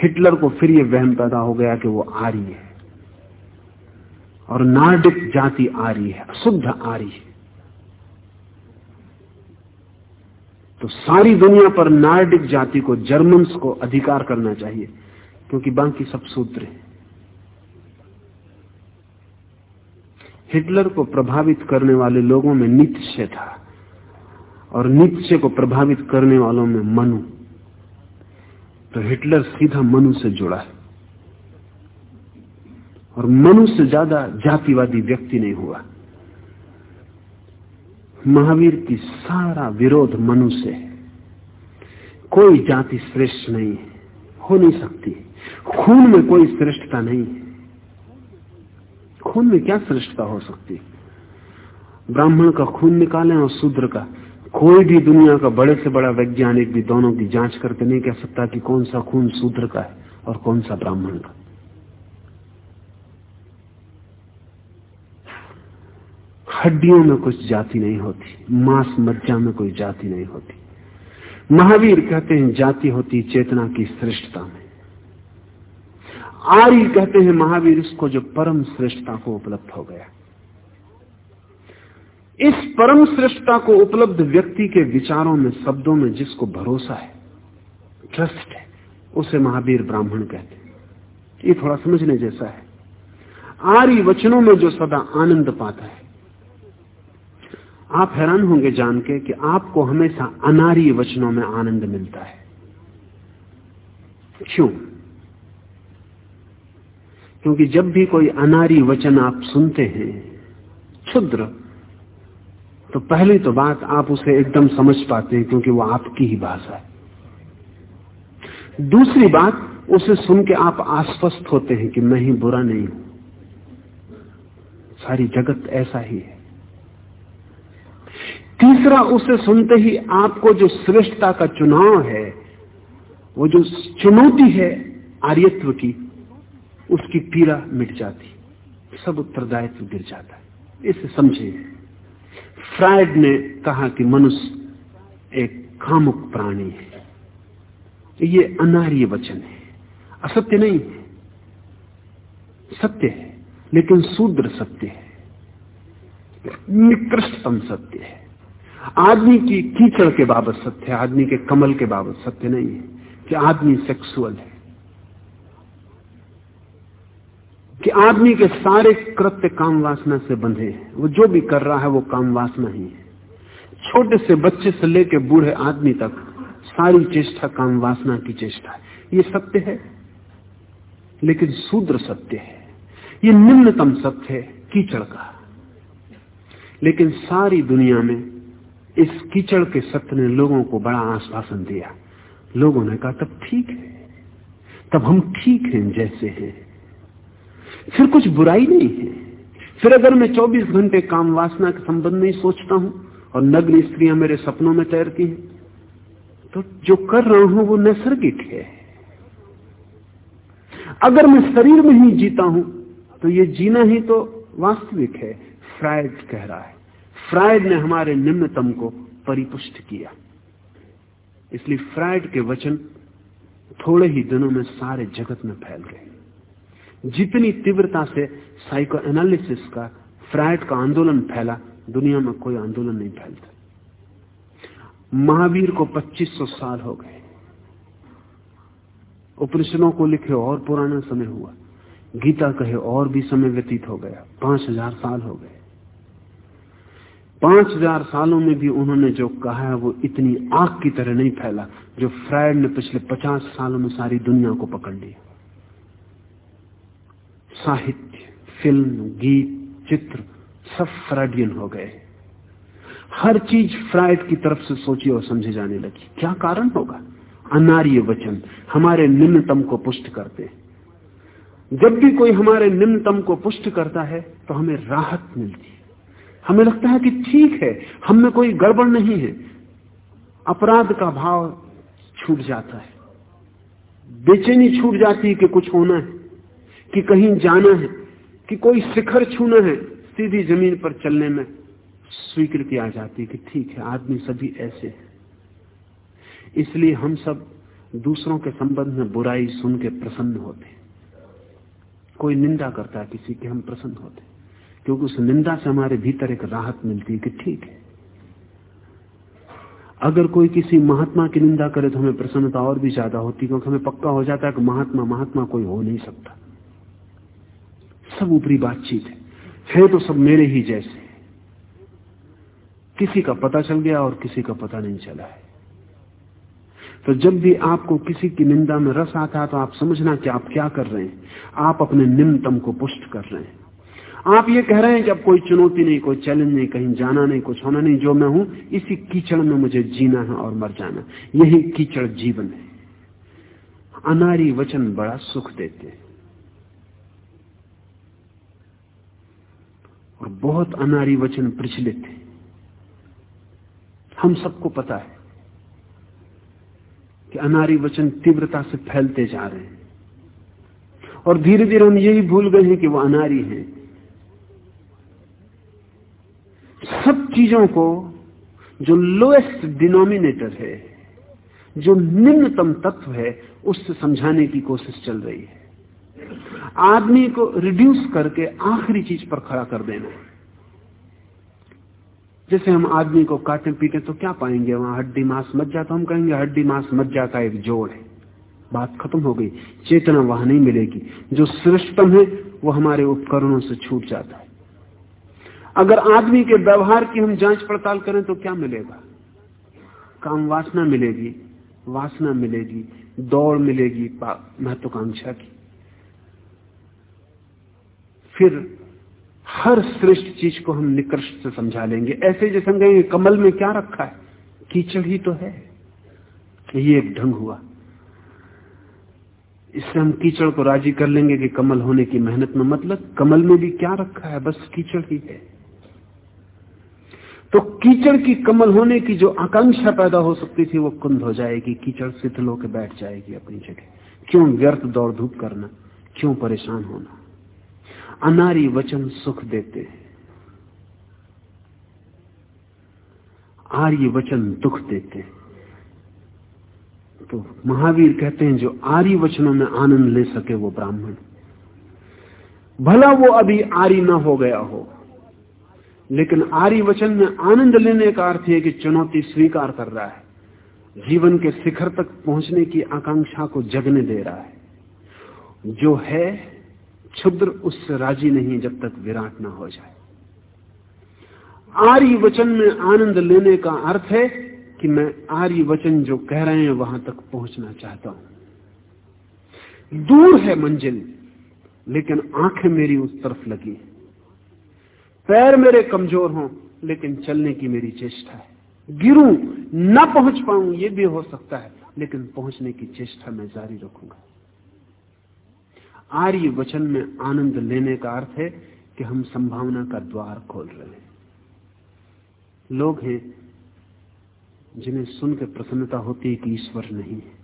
हिटलर को फिर ये वहम पैदा हो गया कि वो आर्य है। और नार्डिक जाति आर्य है शुद्ध आर्य है। तो सारी दुनिया पर नार्डिक जाति को जर्मन्स को अधिकार करना चाहिए, क्योंकि बाकी सब सूत्र हैं। हिटलर को प्रभावित करने वाले लोगों में नित्य था और नित्य को प्रभावित करने वालों में मनु। तो हिटलर सीधा मनु से जुड़ा है। और मनु से ज़्यादा जातिवादी व्यक्ति नहीं हुआ। महावीर की सारा विरोध मनु से कोई जाति श्रेष्ठ नहीं है। हो नहीं सकती। खून में कोई श्रेष्ठता नहीं है। खून में क्या श्रेष्ठता हो सकती? है ब्राह्मण का खून निकालें और शूद्र का। कोई भी दुनिया का बड़े से बड़ा वैज्ञानिक भी दोनों की जाँच करके नहीं कह सकता कि कौन सा खून शूद्र का है और कौन सा ब्राह्मण का। हड्डियों में कुछ जाति नहीं होती, मांस मज्जा में कोई जाति नहीं होती। महावीर कहते हैं जाति होती चेतना की श्रेष्ठता में। आर्य कहते हैं महावीर, इसको जो परम श्रेष्ठता को उपलब्ध हो गया। इस परम श्रेष्ठता को उपलब्ध व्यक्ति के विचारों में, शब्दों में जिसको भरोसा है ट्रस्ट है, उसे महावीर ब्राह्मण कहते हैं। ये थोड़ा समझने जैसा है। आर्य वचनों में जो सदा आनंद पाता है। आप हैरान होंगे जान के कि आपको हमेशा अनारी वचनों में आनंद मिलता है। क्यों? क्योंकि जब भी कोई अनारी वचन आप सुनते हैं, क्षुद्र तो पहली तो बात आप उसे एकदम समझ पाते हैं क्योंकि वो आपकी ही भाषा है। दूसरी बात, उसे सुन के आप आश्वस्त होते हैं कि मैं ही बुरा नहीं हूँ। सारी जगत ऐसा ही है। तीसरा, उसे सुनते ही आपको जो श्रेष्ठता का चुनाव है, वो जो चुनौती है आर्यत्व की उसकी पीड़ा मिट जाती, सब उत्तरदायित्व गिर जाता है। इसे समझे फ्राइड ने कहा कि मनुष्य एक कामुक प्राणी है। ये अनार्य वचन है। असत्य नहीं है। सत्य है, लेकिन शूद्र सत्य है। निकृष्टतम सत्य है। आदमी की कीचड़ के बाबत सत्य है, आदमी के कमल के बाबत सत्य नहीं है कि आदमी सेक्सुअल है। कि आदमी के सारे कृत्य काम वासना से बंधे हैं। वो जो भी कर रहा है, वो काम वासना ही है। छोटे से बच्चे से लेकर बूढ़े आदमी तक सारी चेष्टा, काम वासना की चेष्टा है। ये सत्य है, लेकिन शूद्र सत्य है। ये निम्नतम सत्य है, कीचड़ का। लेकिन सारी दुनिया में इस कीचड़ के सत्य ने लोगों को बड़ा आश्वासन दिया। लोगों ने कहा, तब ठीक है। तब हम ठीक हैं जैसे हैं। फिर कुछ बुराई नहीं है। फिर अगर मैं 24 घंटे काम वासना के संबंध में सोचता हूँ, और नग्न स्त्रियाँ मेरे सपनों में तैरती हैं तो जो कर रहा हूँ वो नैसर्गिक है। अगर मैं शरीर में ही जीता हूँ तो ये जीना ही तो वास्तविक है, फ्राइड कह रहा है। फ्राइड ने हमारे निम्नतम को परिपुष्ट किया। इसलिए फ्राइड के वचन थोड़े ही दिनों में सारे जगत में फैल गए। जितनी तीव्रता से साइको एनालिसिस का, फ्राइड का आंदोलन फैला, दुनिया में कोई आंदोलन नहीं फैलता। महावीर को 2500 साल हो गए। उपनिषदों को लिखे और पुराना समय हुआ। गीता कहे और भी समय व्यतीत हो गया। पाँच हज़ार साल हो गए। पाँच हज़ार सालों में भी उन्होंने जो कहा है, वो इतनी आग की तरह नहीं फैला, जो फ्राइड ने पिछले पचास सालों में सारी दुनिया को पकड़ लिया। साहित्य, फ़िल्म, गीत, चित्र सब फ्राइडियन हो गए। हर चीज़ फ्राइड की तरफ़ से सोची और समझे जाने लगी। क्या कारण होगा? अनार्य वचन हमारे निम्नतम को पुष्ट करते। हैं जब भी कोई हमारे निम्नतम को पुष्ट करता है तो हमें राहत मिलती। है हमें लगता है कि ठीक है, हम में कोई गड़बड़ नहीं है। अपराध का भाव छूट जाता है। बेचैनी छूट जाती है कि कुछ होना है। कि कहीं जाना है, कि कोई शिखर छूना है, सीधी ज़मीन पर चलने में स्वीकृति आ जाती कि ठीक है, आदमी सभी ऐसे है। इसलिए हम सब दूसरों के संबंध में बुराई सुन के प्रसन्न होते कोई निंदा करता है किसी के, हम प्रसन्न होते क्योंकि उस निंदा से हमारे भीतर एक राहत मिलती है कि ठीक है। अगर कोई किसी महात्मा की निंदा करे तो हमें प्रसन्नता और भी ज़्यादा होती क्योंकि हमें पक्का हो जाता है कि महात्मा महात्मा कोई हो नहीं सकता। सब ऊपरी बातचीत है। है तो सब मेरे ही जैसे किसी का पता चल गया और किसी का पता नहीं चला है। तो जब भी आपको किसी की निंदा में रस आता है तो आप समझना कि आप क्या कर रहे हैं। आप अपने निम्नतम को पुष्ट कर रहे हैं। आप ये कह रहे हैं कि अब कोई चुनौती नहीं, कोई चैलेंज नहीं, कहीं जाना नहीं, कुछ होना नहीं, जो मैं हूँ, इसी कीचड़ में मुझे जीना है और मर जाना। यही कीचड़ जीवन है। अनारी वचन बड़ा सुख देते और बहुत अनारी वचन प्रचलित है। हम सबको पता है कि अनारी वचन तीव्रता से फैलते जा रहे हैं। और धीरे धीरे हम यही भूल गए हैं कि वो अनारी हैं। सब चीज़ों को जो लोएस्ट डिनोमिनेटर है, जो निम्नतम तत्व है, उससे समझाने की कोशिश चल रही है। आदमी को रिड्यूस करके आखिरी चीज़ पर खड़ा कर देना। जैसे हम आदमी को काटे पीटे तो क्या पाएँगे? वहाँ हड्डी मांस मज्जा तो हम कहेंगे हड्डी मांस मज्जा का एक जोड़ है। बात खत्म हो गई। चेतना वहाँ नहीं मिलेगी। जो श्रेष्ठतम है, वो हमारे उपकरणों से छूट जाता है। अगर आदमी के व्यवहार की हम जाँच पड़ताल करें तो क्या मिलेगा? काम वासना मिलेगी वासना मिलेगी, दौड़ मिलेगी महत्वाकांक्षा की। फिर हर श्रेष्ठ चीज़ को हम निकृष्ट से समझा लेंगे। ऐसे जैसे हम कहेंगे कमल में क्या रखा है? कीचड़ ही तो है। ये एक ढंग हुआ। इससे हम कीचड़ को राज़ी कर लेंगे कि कमल होने की मेहनत में मतलब कमल में भी क्या रखा है? बस कीचड़ ही है। तो कीचड़ की कमल होने की जो आकांक्षा पैदा हो सकती थी, वो कुंद हो जाएगी। कीचड़ शिथिल होकर बैठ जाएगी अपनी जगह। क्यों व्यर्थ दौड़ धूप करना? क्यों परेशान होना? अनारी वचन सुख देते हैं। आर्य वचन दुख देते तो महावीर कहते हैं, जो आर्य वचनों में आनंद ले सके वो ब्राह्मण। भला वो अभी आर्य न हो गया हो। लेकिन आर्य वचन में आनंद लेने का अर्थ है कि चुनौती स्वीकार कर रहा है। जीवन के शिखर तक पहुँचने की आकांक्षा को जगने दे रहा है। जो है क्षुद्र उससे राज़ी नहीं जब तक विराट ना हो जाए। आर्य वचन में आनंद लेने का अर्थ है कि मैं आर्य वचन जो कह रहे हैं वहाँ तक पहुँचना चाहता हूँ। दूर है मंजिल, लेकिन आँखें मेरी उस तरफ़ लगी पैर मेरे कमज़ोर हों, लेकिन चलने की मेरी चेष्टा है। गिरूं, न पहुँच पाऊँ, ये भी हो सकता है, लेकिन पहुँचने की चेष्टा मैं जारी रखूँगा। आर्य वचन में आनंद लेने का अर्थ है कि हम संभावना का द्वार खोल रहे हैं। लोग हैं जिन्हें सुन के प्रसन्नता होती है कि ईश्वर नहीं है।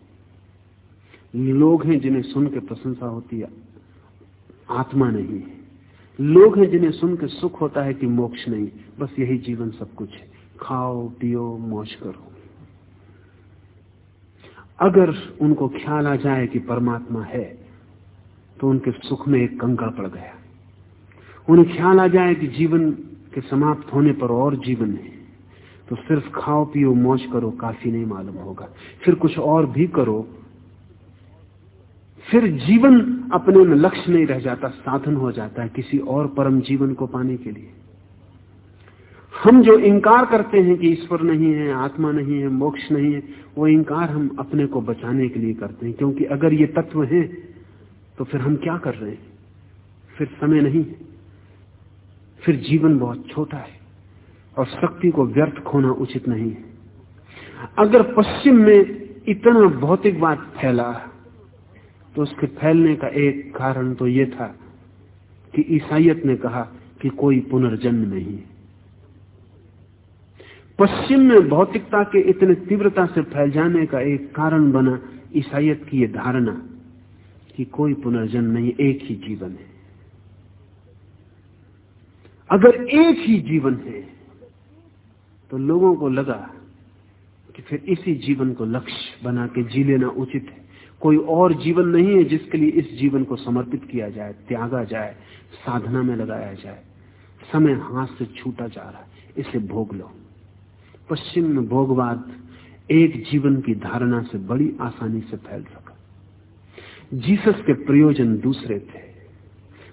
लोग हैं जिन्हें सुन के प्रशंसा होती है, आत्मा नहीं है। लोग हैं जिन्हें सुन के सुख होता है कि मोक्ष नहीं। बस यही जीवन सब कुछ है। खाओ, पियो, मौज करो। अगर उनको ख्याल आ जाए कि परमात्मा है तो उनके सुख में एक कंकड़ पड़ गया। उन्हें ख्याल आ जाए कि जीवन के समाप्त होने पर और जीवन है। तो सिर्फ़ खाओ, पियो, मौज करो, काफ़ी नहीं मालूम होगा। फिर कुछ और भी करो। फिर जीवन अपने में लक्ष्य नहीं रह जाता, साधन हो जाता है किसी और परम जीवन को पाने के लिए। हम जो इंकार करते हैं कि ईश्वर नहीं है, आत्मा नहीं है, मोक्ष नहीं है, वो इंकार हम अपने को बचाने के लिए करते हैं, क्योंकि अगर ये तत्व है तो फिर हम क्या कर रहे हैं? फिर समय नहीं है। फिर जीवन बहुत छोटा है और शक्ति को व्यर्थ खोना उचित नहीं है। अगर पश्चिम में इतना भौतिकवाद फैला तो उसके फैलने का एक कारण तो यह था कि ईसाइत ने कहा कि कोई पुनर्जन्म नहीं है। पश्चिम में भौतिकता के इतने तीव्रता से फैल जाने का एक कारण बना ईसाइत की यह धारणा। कि कोई पुनर्जन्म नहीं, एक ही जीवन है। अगर एक ही जीवन है तो लोगों को लगा कि फिर इसी जीवन को लक्ष्य बना के जी लेना उचित है। कोई और जीवन नहीं है जिसके लिए इस जीवन को समर्पित किया जाए, त्यागा जाए, साधना में लगाया जाए। समय हाथ से छूटा जा रहा है, इसे भोग लो। पश्चिम में भोगवाद एक जीवन की धारणा से बड़ी आसानी से फैल सका जीसस के प्रयोजन दूसरे थे।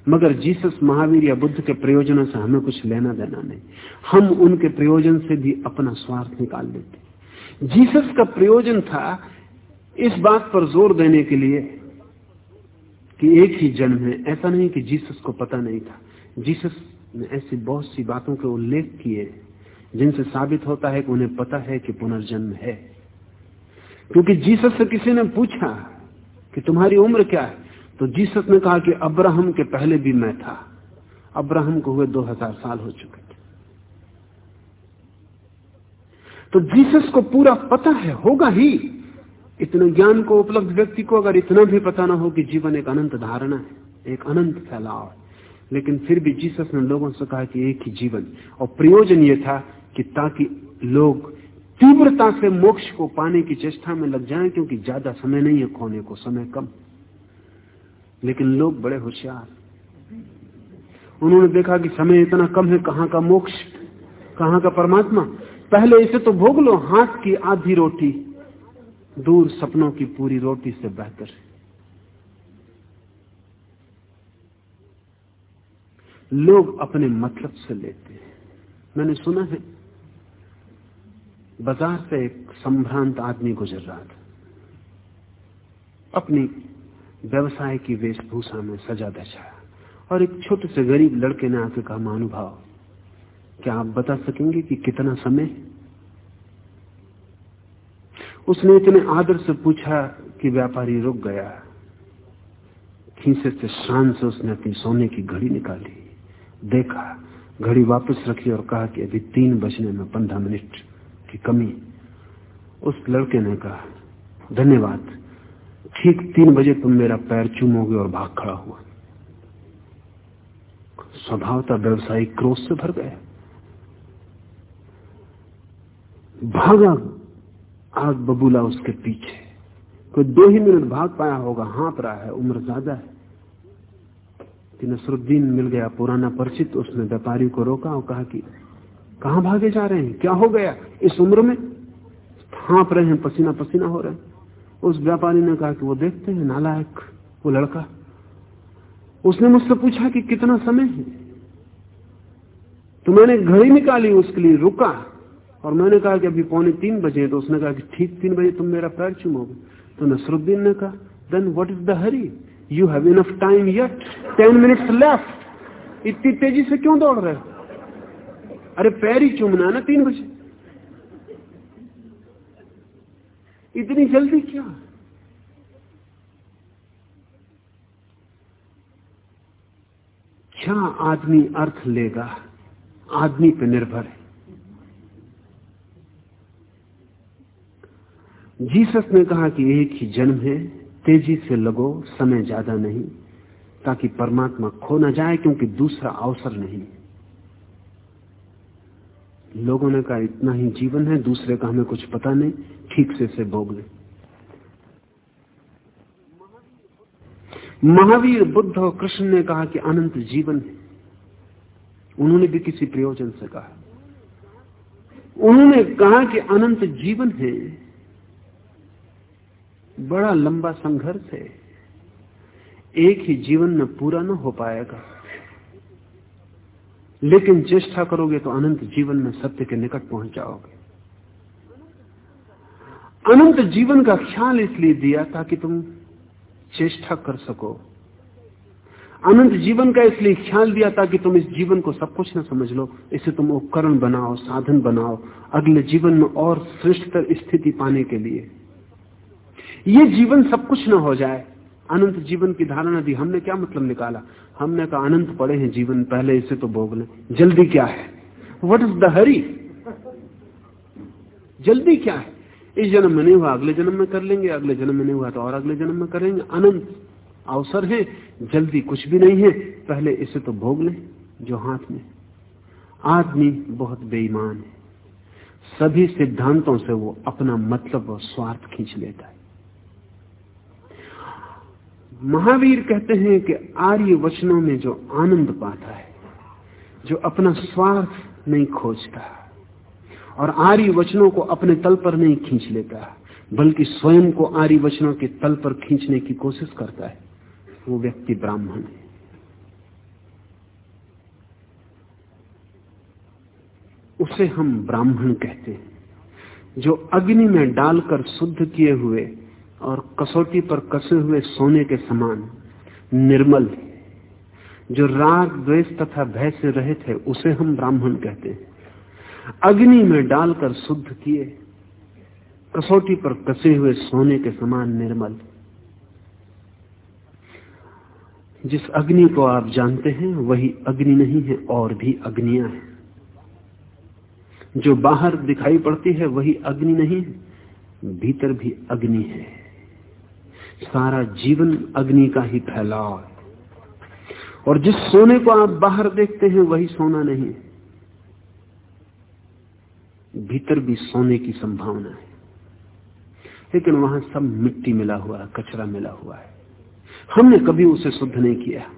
मगर जीसस महावीर या बुद्ध के प्रयोजनों से हमें कुछ लेना देना नहीं। हम उनके प्रयोजन से भी अपना स्वार्थ निकाल लेते जीसस का प्रयोजन था इस बात पर ज़ोर देने के लिए कि एक ही जन्म है ऐसा नहीं कि जीसस को पता नहीं था। जीसस ने ऐसी बहुत सी बातों के उल्लेख किए, जिनसे साबित होता है कि उन्हें पता है कि पुनर्जन्म है। क्योंकि जीसस से किसी ने पूछा कि तुम्हारी उम्र क्या है? तो जीसस ने कहा कि अब्राहम के पहले भी मैं था। अब्राहम को हुए दो हज़ार साल हो चुके थे। तो जीसस को पूरा पता है, होगा ही। इतने ज्ञान को उपलब्ध व्यक्ति को अगर इतना भी पता ना हो कि जीवन एक अनंत धारणा है, एक अनंत फैलाव है। लेकिन फिर भी जीसस ने लोगों से कहा कि एक ही जीवन। और प्रयोजन यह था कि ताकि लोग तीव्रता से मोक्ष को पाने की चेष्टा में लग जाएँ, क्योंकि ज़्यादा समय नहीं है, खोने को समय कम। लेकिन लोग बड़े होशियार। उन्होंने देखा कि समय इतना कम है, कहाँ का मोक्ष, कहाँ का परमात्मा? पहले इसे तो भोग लो, हाथ की आधी रोटी, दूर सपनों की पूरी रोटी से बेहतर है। लोग अपने मतलब से लेते हैं। मैंने सुना है बाज़ार से एक संभ्रांत आदमी गुजर रहा था। अपनी व्यवसाय की वेशभूषा में सजा दशा और एक छोटे से गरीब लड़के ने आके कहा महानुभाव क्या आप बता सकेंगे कि कितना समय? उसने इतने आदर से पूछा कि व्यापारी रुक गया। खींचे से शान से उसने अपनी सोने की घड़ी निकाली, देखा, घड़ी वापस रखी और कहा कि अभी तीन बजने में पंद्रह मिनट की कमी। उस लड़के ने कहा, धन्यवाद। ठीक तीन बजे तुम मेरा पैर चूमोगे और भाग खड़ा हुआ। स्वभावता व्यवसायिक क्रोध से भर गया। भागा, आग बबूला उसके पीछे। कोई दो ही मिनट भाग पाया होगा, हाँप रहा है, उम्र ज़्यादा है। कि नसरुद्दीन मिल गया, पुराना परिचित, उसने व्यापारी को रोका और कहा कि कहाँ भागे जा रहे हैं? क्या हो गया? इस उम्र में हाँप रहे हैं, पसीना पसीना हो रहे हैं। उस व्यापारी ने कहा कि वो देखते हैं, नालायक, वो लड़का। उसने मुझसे पूछा कि कितना समय है? तो मैंने घड़ी निकाली, उसके लिए रुका। और मैंने कहा कि अभी पौने तीन बजे तो उसने कहा कि ठीक तीन बजे तुम मेरा पैर चुमोगे। तो नसरुद्दीन ने कहा then what is the hurry you have enough time yet ten minutes left इतनी तेज़ी से क्यों दौड़ रहे हो? अरे पैर ही चूमना ना तीन बजे। इतनी जल्दी क्या? क्या आदमी अर्थ लेगा? आदमी पे निर्भर है। जीसस ने कहा कि एक ही जन्म है, तेज़ी से लगो, समय ज़्यादा नहीं, ताकि परमात्मा खो ना जाए, क्योंकि दूसरा अवसर नहीं। लोगों ने कहा, इतना ही जीवन है, दूसरे का हमें कुछ पता नहीं, ठीक से से भोग ले। महावीर बुद्ध और कृष्ण ने कहा कि अनंत जीवन है। उन्होंने भी किसी प्रयोजन से कहा। उन्होंने कहा कि अनंत जीवन है। बड़ा लंबा संघर्ष है। एक ही जीवन में पूरा न हो पाएगा। लेकिन चेष्टा करोगे तो अनंत जीवन में सत्य के निकट पहुँच जाओगे। अनंत जीवन का ख्याल इसलिए दिया ताकि तुम चेष्टा कर सको। अनंत जीवन का इसलिए ख्याल दिया ताकि तुम इस जीवन को सब कुछ ना समझ लो। इसे तुम उपकरण बनाओ, साधन बनाओ, अगले जीवन में और श्रेष्ठतर स्थिति पाने के लिए। ये जीवन सब कुछ ना हो जाए। अनंत जीवन की धारणा दी। हमने क्या मतलब निकाला? हमने कहा, अनंत पड़े हैं जीवन, पहले इसे तो भोग लें। जल्दी क्या है? वट इज़ द हरी जल्दी क्या है? इस जन्म में नहीं हुआ, अगले जन्म में कर लेंगे, अगले जन्म में नहीं हुआ तो और अगले जन्म में करेंगे। अनंत अवसर है, जल्दी कुछ भी नहीं है, पहले इसे तो भोग लें, जो हाथ में। आदमी बहुत बेईमान है। सभी सिद्धांतों से वो अपना मतलब और स्वार्थ खींच लेता है। महावीर कहते हैं कि आर्य वचनों में जो आनंद पाता है, जो अपना स्वार्थ नहीं खोजता और आर्य वचनों को अपने तल पर नहीं खींच लेता, बल्कि स्वयं को आर्य वचनों के तल पर खींचने की कोशिश करता है, वो व्यक्ति ब्राह्मण है। उसे हम ब्राह्मण कहते हैं, जो अग्नि में डालकर शुद्ध किए हुए और कसौटी पर कसे हुए सोने के समान, निर्मल। जो राग, द्वेष तथा भय से रहित है, उसे हम ब्राह्मण कहते हैं। अग्नि में डालकर शुद्ध किए, कसौटी पर कसे हुए सोने के समान निर्मल। जिस अग्नि को आप जानते हैं, वही अग्नि नहीं है, और भी अग्नियाँ हैं। जो बाहर दिखाई पड़ती है, वही अग्नि नहीं भीतर भी अग्नि है। सारा जीवन अग्नि का ही फैलाव है। और जिस सोने को आप बाहर देखते हैं, वही सोना नहीं। भीतर भी सोने की संभावना है। लेकिन वहाँ सब मिट्टी मिला हुआ है, कचरा मिला हुआ है। हमने कभी उसे शुद्ध नहीं किया।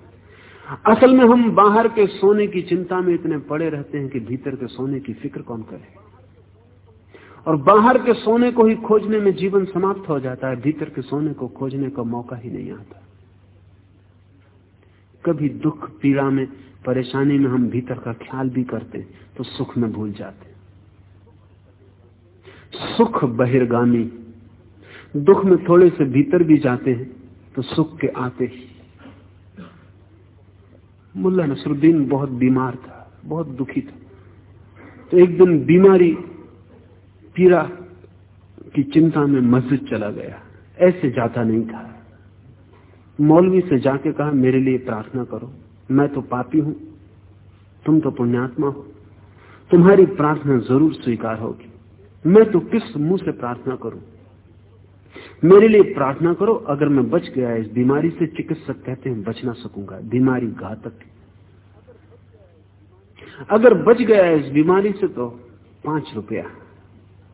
असल में हम बाहर के सोने की चिंता में इतने पड़े रहते हैं कि भीतर के सोने की फ़िक्र कौन करे? और बाहर के सोने को ही खोजने में जीवन समाप्त हो जाता है, भीतर के सोने को खोजने का मौका ही नहीं आता। कभी दुख, पीड़ा में, परेशानी में हम भीतर का ख्याल भी करते तो सुख में भूल जाते सुख बहिर्गामी। दुख में थोड़े से भीतर भी जाते हैं तो सुख के आते ही। मुल्ला नसरुद्दीन बहुत बीमार था, बहुत दुखी था। तो एक दिन बीमारी पीड़ा की चिंता में मस्जिद चला गया। ऐसे जाता नहीं था। मौलवी से जाके कहा, मेरे लिए प्रार्थना करो। मैं तो पापी हूँ। तुम तो पुण्यात्मा हो। तुम्हारी प्रार्थना ज़रूर स्वीकार होगी। मैं तो किस मुँह से प्रार्थना करूँ? मेरे लिए प्रार्थना करो। अगर मैं बच गया, इस बीमारी से चिकित्सक कहते हैं बच ना सकूँगा। बीमारी घातक अगर बच गया इस बीमारी से तो पाँच रुपया।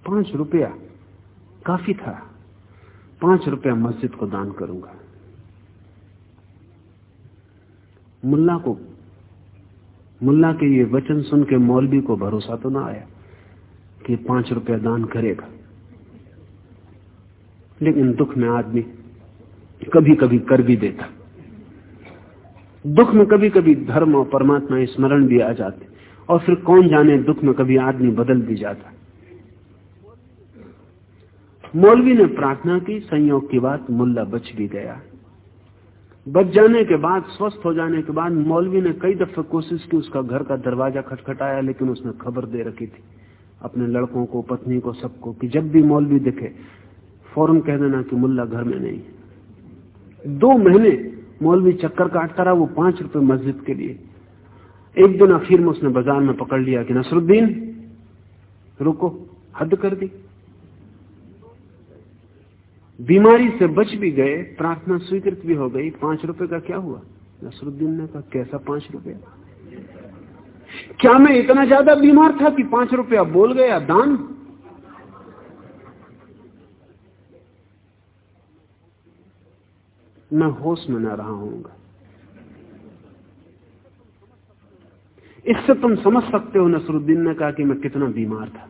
पाँच रुपया काफ़ी था। पाँच रुपया मस्जिद को दान करूँगा। मुल्ला को, मुल्ला के ये वचन सुन के मौलवी को भरोसा तो ना आया कि पाँच रुपया दान करेगा। लेकिन दुख में आदमी कभी कभी कर भी देता। दुख में कभी कभी धर्म और परमात्मा स्मरण भी आ जाते और फिर कौन जाने दुख में कभी आदमी बदल भी जाता। मौलवी ने प्रार्थना की, संयोग की बात मुल्ला बच भी गया। बच जाने के बाद, स्वस्थ हो जाने के बाद मौलवी ने कई दफे कोशिश की, उसका घर का दरवाज़ा खटखटाया, लेकिन उसने खबर दे रखी थी अपने लड़कों को, पत्नी को, सबको, कि जब भी मौलवी दिखे, फ़ौरन कह देना कि मुल्ला घर में नहीं दो महीने मौलवी चक्कर काटता रहा, वो पाँच रुपए मस्जिद के लिए। एक दिन आखिर में उसने बाज़ार में पकड़ लिया कि, नसरुद्दीन, रुको, हद कर दी। बीमारी से बच भी गए, प्रार्थना स्वीकृत भी हो गई, पाँच रुपए का क्या हुआ? नसरुद्दीन ने कहा, कैसा पाँच रुपया क्या मैं इतना ज़्यादा बीमार था कि पाँच रुपया बोल गया, दान? मैं होश में न रहा हूँगा। इससे तुम समझ सकते हो, नसरुद्दीन ने कहा कि मैं कितना बीमार था।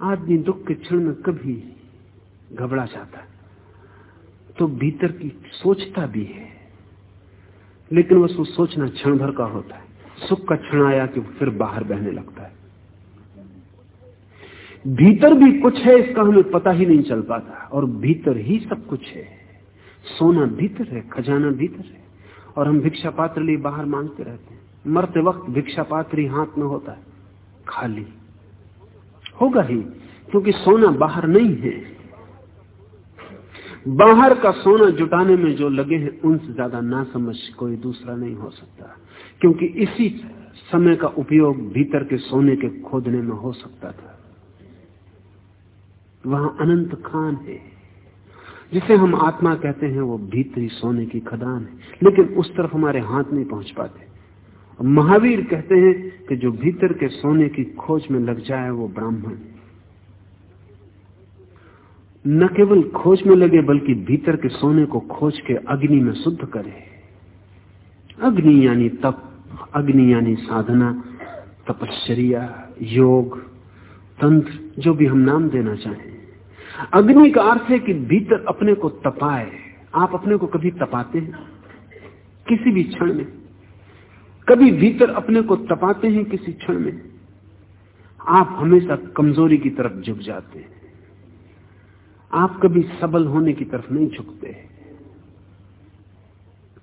आदमी दुख के क्षण में कभी घबरा जाता तो भीतर की सोचता भी है। लेकिन वो सोचना क्षण भर का होता है। सुख का क्षण आया कि फिर बाहर बहने लगता है। भीतर भी कुछ है, इसका हमें पता ही नहीं चल पाता। और भीतर ही सब कुछ है। सोना भीतर है, खजाना भीतर है। और हम भिक्षा पात्र लिए बाहर मांगते रहते हैं। मरते वक्त भिक्षा पात्र ही हाथ में होता है। खाली। होगा ही, क्योंकि सोना बाहर नहीं है। बाहर का सोना जुटाने में जो लगे हैं, उनसे ज़्यादा ना समझ कोई दूसरा नहीं हो सकता। क्योंकि इसी समय का उपयोग भीतर के सोने के खोदने में हो सकता था। वहाँ अनंत खान है। जिसे हम आत्मा कहते हैं, वो भीतरी सोने की खदान है। लेकिन उस तरफ़ हमारे हाथ नहीं पहुँच पाते। महावीर कहते हैं कि जो भीतर के सोने की खोज में लग जाए वो ब्राह्मण। न केवल खोज में लगे, बल्कि भीतर के सोने को खोज के अग्नि में शुद्ध करे। अग्नि यानी तप, अग्नि यानी साधना, तपश्चर्या, योग, तंत्र, जो भी हम नाम देना चाहें। अग्नि का अर्थ है कि भीतर अपने को तपाए। आप अपने को कभी तपाते हैं? किसी भी क्षण में। कभी भीतर अपने को तपाते हैं किसी क्षण में। आप हमेशा कमज़ोरी की तरफ़ झुक जाते हैं। आप कभी सबल होने की तरफ़ नहीं झुकते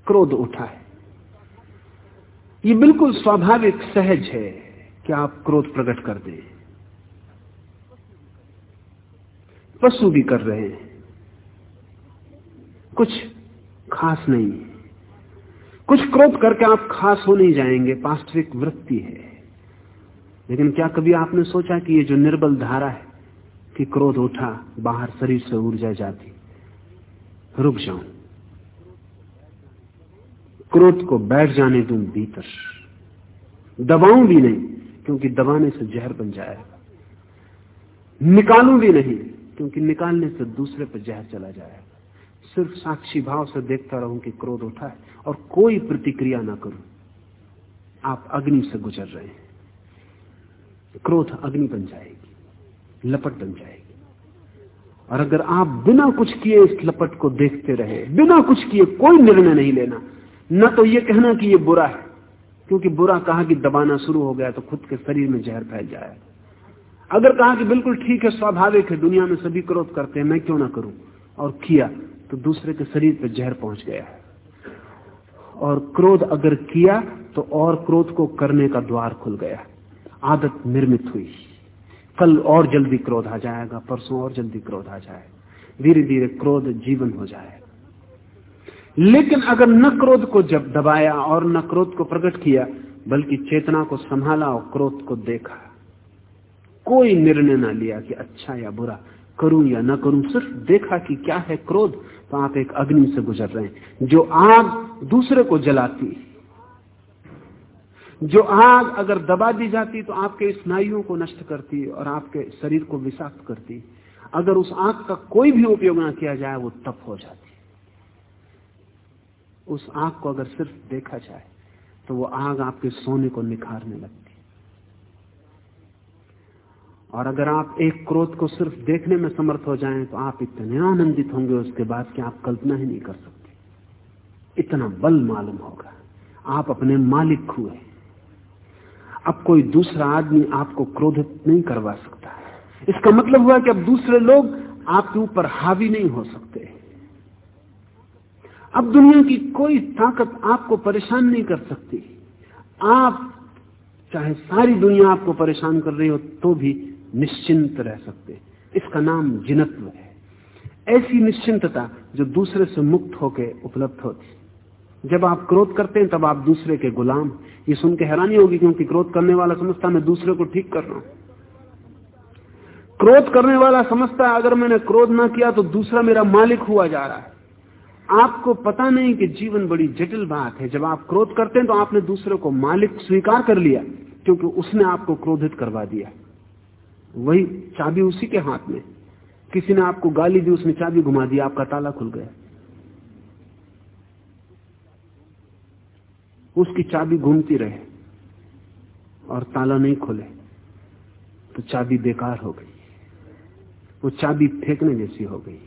क्रोध उठा है। ये बिल्कुल स्वाभाविक सहज है कि आप क्रोध प्रकट कर दें। पशु भी कर रहे हैं। कुछ खास नहीं कुछ क्रोध करके आप खास हो नहीं जाएँगे वास्तविक वृत्ति है। लेकिन क्या कभी आपने सोचा कि ये जो निर्बल धारा है कि क्रोध उठा, बाहर शरीर से ऊर्जा जाती, रुक जाऊँ। क्रोध को बैठ जाने दूँ भीतर। दबाऊं भी नहीं, क्योंकि दबाने से जहर बन जाएगा। निकालूं भी नहीं, क्योंकि निकालने से दूसरे पर जहर चला जाएगा। सिर्फ़ साक्षी भाव से देखता रहूँ कि क्रोध उठा है और कोई प्रतिक्रिया ना करूँ। आप अग्नि से गुजर रहे हैं। क्रोध अग्नि बन जाएगी, लपट बन जाएगी। और अगर आप बिना कुछ किए इस लपट को देखते रहे, बिना कुछ किए कोई निर्णय नहीं लेना, न तो ये कहना कि ये बुरा है, क्योंकि बुरा कहा कि दबाना शुरू हो गया तो खुद के शरीर में जहर फैल जाए। अगर कहा कि बिल्कुल ठीक है, स्वाभाविक है, दुनिया में सभी क्रोध करते हैं, मैं क्यों ना करूँ? और किया तो दूसरे के शरीर पर जहर पहुँच गया है। और क्रोध अगर किया तो और क्रोध को करने का द्वार खुल गया। आदत निर्मित हुई। कल और जल्दी क्रोध आ जाएगा, परसों और जल्दी क्रोध आ जाएगा। धीरे धीरे क्रोध जीवन हो जाएगा लेकिन अगर न क्रोध को जब दबाया और न क्रोध को प्रकट किया, बल्कि चेतना को संभाला और क्रोध को देखा, कोई निर्णय ना लिया कि अच्छा या बुरा करूँ या ना करूँ, सिर्फ़ देखा कि क्या है क्रोध तो आप एक अग्नि से गुजर रहे हैं। जो आग दूसरे को जलाती जो आग अगर दबा दी जाती तो आपके स्नायुओं को नष्ट करती और आपके शरीर को विषाक्त करती अगर उस आग का कोई भी उपयोग ना किया जाए, वो तप हो जाती उस आग को अगर सिर्फ़ देखा जाए तो वो आग आपके सोने को निखारने लगती और अगर आप एक क्रोध को सिर्फ़ देखने में समर्थ हो जाएँ तो आप इतने आनंदित होंगे उसके बाद कि आप कल्पना ही नहीं कर सकते। इतना बल मालूम होगा। आप अपने मालिक हुए। अब कोई दूसरा आदमी आपको क्रोधित नहीं करवा सकता। इसका मतलब हुआ कि अब दूसरे लोग आपके ऊपर हावी नहीं हो सकते। अब दुनिया की कोई ताकत आपको परेशान नहीं कर सकती। आप चाहे सारी दुनिया आपको परेशान कर रही हो तो भी निश्चिंत रह सकते। इसका नाम जिनत्व है। ऐसी निश्चिंतता जो दूसरे से मुक्त होकर उपलब्ध होती जब आप क्रोध करते हैं, तब आप दूसरे के गुलाम ये सुन के हैरानी होगी क्योंकि क्रोध करने वाला समझता मैं दूसरे को ठीक कर रहा हूँ। क्रोध करने वाला समझता है अगर मैंने क्रोध ना किया तो दूसरा मेरा मालिक हुआ जा रहा है। आपको पता नहीं कि जीवन बड़ी जटिल बात है। जब आप क्रोध करते हैं तो आपने दूसरे को मालिक स्वीकार कर लिया, क्योंकि उसने आपको क्रोधित करवा दिया। वही चाबी उसी के हाथ में। किसी ने आपको गाली दी, उसने चाबी घुमा दी, आपका ताला खुल गया। उसकी चाबी घूमती रहे और ताला नहीं खोले तो चाबी बेकार हो गई। वो चाबी फेंकने जैसी हो गई।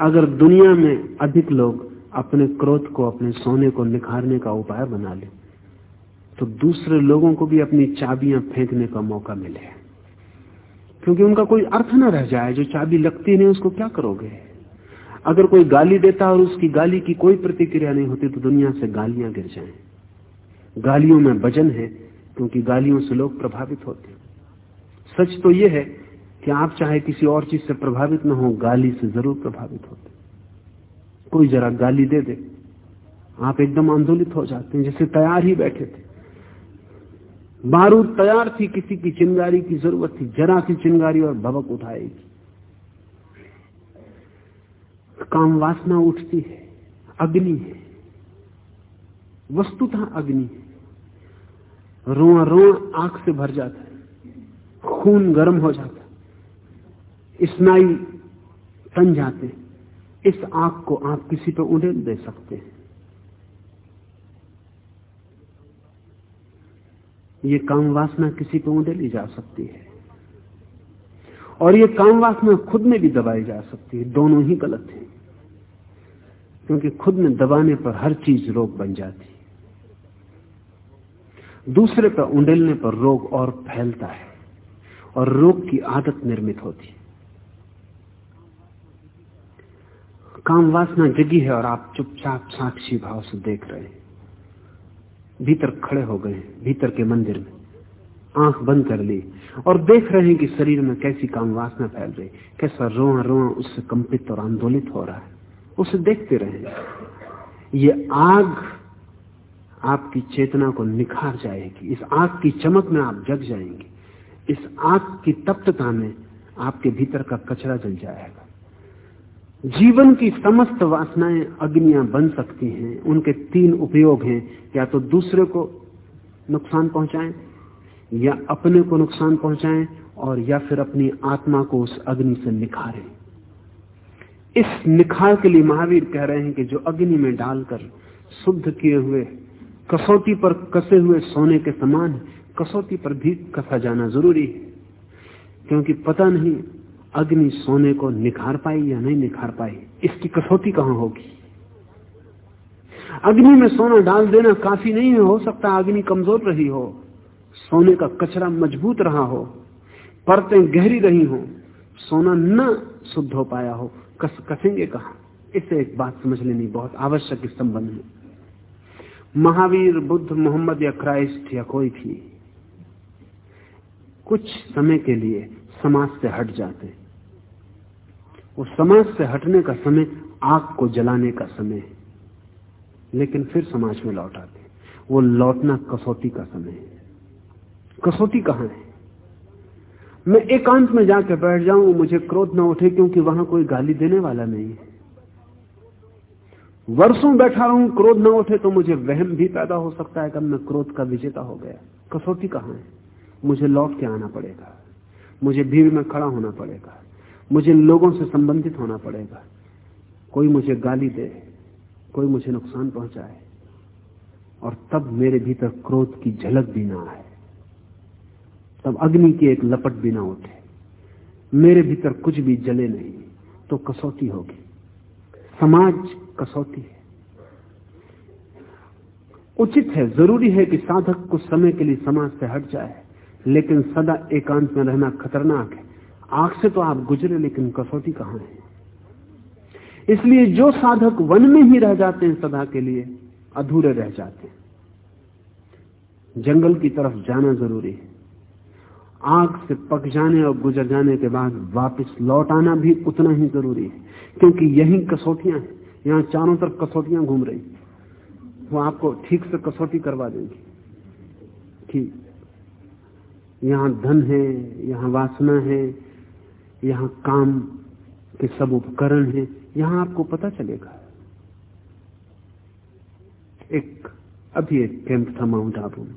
अगर दुनिया में अधिक लोग अपने क्रोध को, अपने सोने को निखारने का उपाय बना ले तो दूसरे लोगों को भी अपनी चाबियाँ फेंकने का मौका मिले। क्योंकि उनका कोई अर्थ ना रह जाए, जो चाबी लगती नहीं, उसको क्या करोगे? अगर कोई गाली देता और उसकी गाली की कोई प्रतिक्रिया नहीं होती तो दुनिया से गालियाँ गिर जाए। गालियों में वज़न है, क्योंकि गालियों से लोग प्रभावित होते हैं। सच तो यह है कि आप चाहे किसी और चीज़ से प्रभावित न हो, गाली से ज़रूर प्रभावित होते कोई जरा गाली दे दे, आप एकदम आंदोलित हो जाते हैं, जैसे तैयार ही बैठे थे। बारूद तैयार थी, किसी की चिंगारी की ज़रूरत थी, जरा सी चिंगारी और भवक उठाएगी। काम वासना उठती है, अग्नि है, वस्तुतः अग्नि है। रोआ रोआ आँख से भर जाता है, खून गर्म हो जाता है, स्नायु तन जाते इस आँख को आप किसी पर उड़ेल दे सकते हैं। ये काम वासना किसी पर उड़ेली जा सकती है। और ये काम वासना खुद में भी दबाई जा सकती है। दोनों ही गलत है। क्योंकि खुद में दबाने पर हर चीज़ रोग बन जाती है। दूसरे पर उंडेलने पर रोग और फैलता है और रोग की आदत निर्मित होती है। काम वासना जगी है और आप चुपचाप साक्षी भाव से देख रहे हैं। भीतर खड़े हो गए, भीतर के मंदिर में। आँख बंद कर ली और देख रहे हैं कि शरीर में कैसी काम वासना फैल रही, कैसा रोआ रोआ उससे कंपित और आंदोलित हो रहा है। उसे देखते रहे। ये आग आपकी चेतना को निखार जाएगी। इस आग की चमक में आप जग जाएँगे। इस आग की तप्तता में आपके भीतर का कचरा जल जाएगा। जीवन की समस्त वासनाएँ अग्नियाँ बन सकती हैं। उनके तीन उपयोग हैं। या तो दूसरे को नुकसान पहुंचाएँ, या अपने को नुकसान पहुंचाएँ, और या फिर अपनी आत्मा को उस अग्नि से निखारें। इस निखार के लिए महावीर कह रहे हैं कि जो अग्नि में डालकर शुद्ध किए हुए, कसौटी पर कसे हुए सोने के समान, कसौटी पर भी कसा जाना ज़रूरी है। क्योंकि पता नहीं अग्नि सोने को निखार पाई या नहीं निखार पाई, इसकी कसौटी कहाँ होगी? अग्नि में सोना डाल देना काफ़ी नहीं है हो सकता, अग्नि कमज़ोर रही हो, सोने का कचरा मज़बूत रहा हो, परतें गहरी रही हो, सोना न शुद्ध हो पाया हो, कस, कसेंगे कहा? इससे एक बात समझ लेनी बहुत आवश्यक इस संबंध में। महावीर, बुद्ध, मोहम्मद या क्राइस्ट या कोई भी, कुछ समय के लिए समाज से हट जाते वो समाज से हटने का समय, आग को जलाने का समय है। लेकिन फिर समाज में लौट आते वो लौटना कसौटी का समय है। कसौटी कहाँ है? मैं एकांत में जाकर बैठ जाऊँ, मुझे क्रोध ना उठे, क्योंकि वहाँ कोई गाली देने वाला नहीं है। वर्षों बैठा रहूँ, क्रोध ना उठे तो मुझे वहम भी पैदा हो सकता है कि मैं क्रोध का विजेता हो गया। कसौटी कहाँ है? मुझे लौट के आना पड़ेगा। मुझे भीड़ में खड़ा होना पड़ेगा। मुझे लोगों से संबंधित होना पड़ेगा। कोई मुझे गाली दे, कोई मुझे नुकसान पहुँचाए, और तब मेरे भीतर क्रोध की झलक भी ना आए। तब अग्नि की एक लपट भी ना उठे। मेरे भीतर कुछ भी जले नहीं तो कसौटी होगी। समाज कसौटी है। उचित है, ज़रूरी है कि साधक कुछ समय के लिए समाज से हट जाए, लेकिन सदा एकांत में रहना खतरनाक है। आँख से तो आप गुजरे, लेकिन कसौटी कहाँ है? इसलिए जो साधक वन में ही रह जाते हैं सदा के लिए, अधूरे रह जाते हैं। जंगल की तरफ़ जाना ज़रूरी है। आग से पक जाने और गुजर जाने के बाद वापस लौट आना भी उतना ही ज़रूरी है, क्योंकि यही कसौटियाँ हैं। यहाँ चारों तरफ़ कसौटियाँ घूम रही वो आपको ठीक से कसौटी करवा देंगी। ठीक यहाँ धन है, यहाँ वासना है यहाँ काम के सब उपकरण हैं, यहाँ आपको पता चलेगा। एक अभी एक कैंप था माउंट आबू में।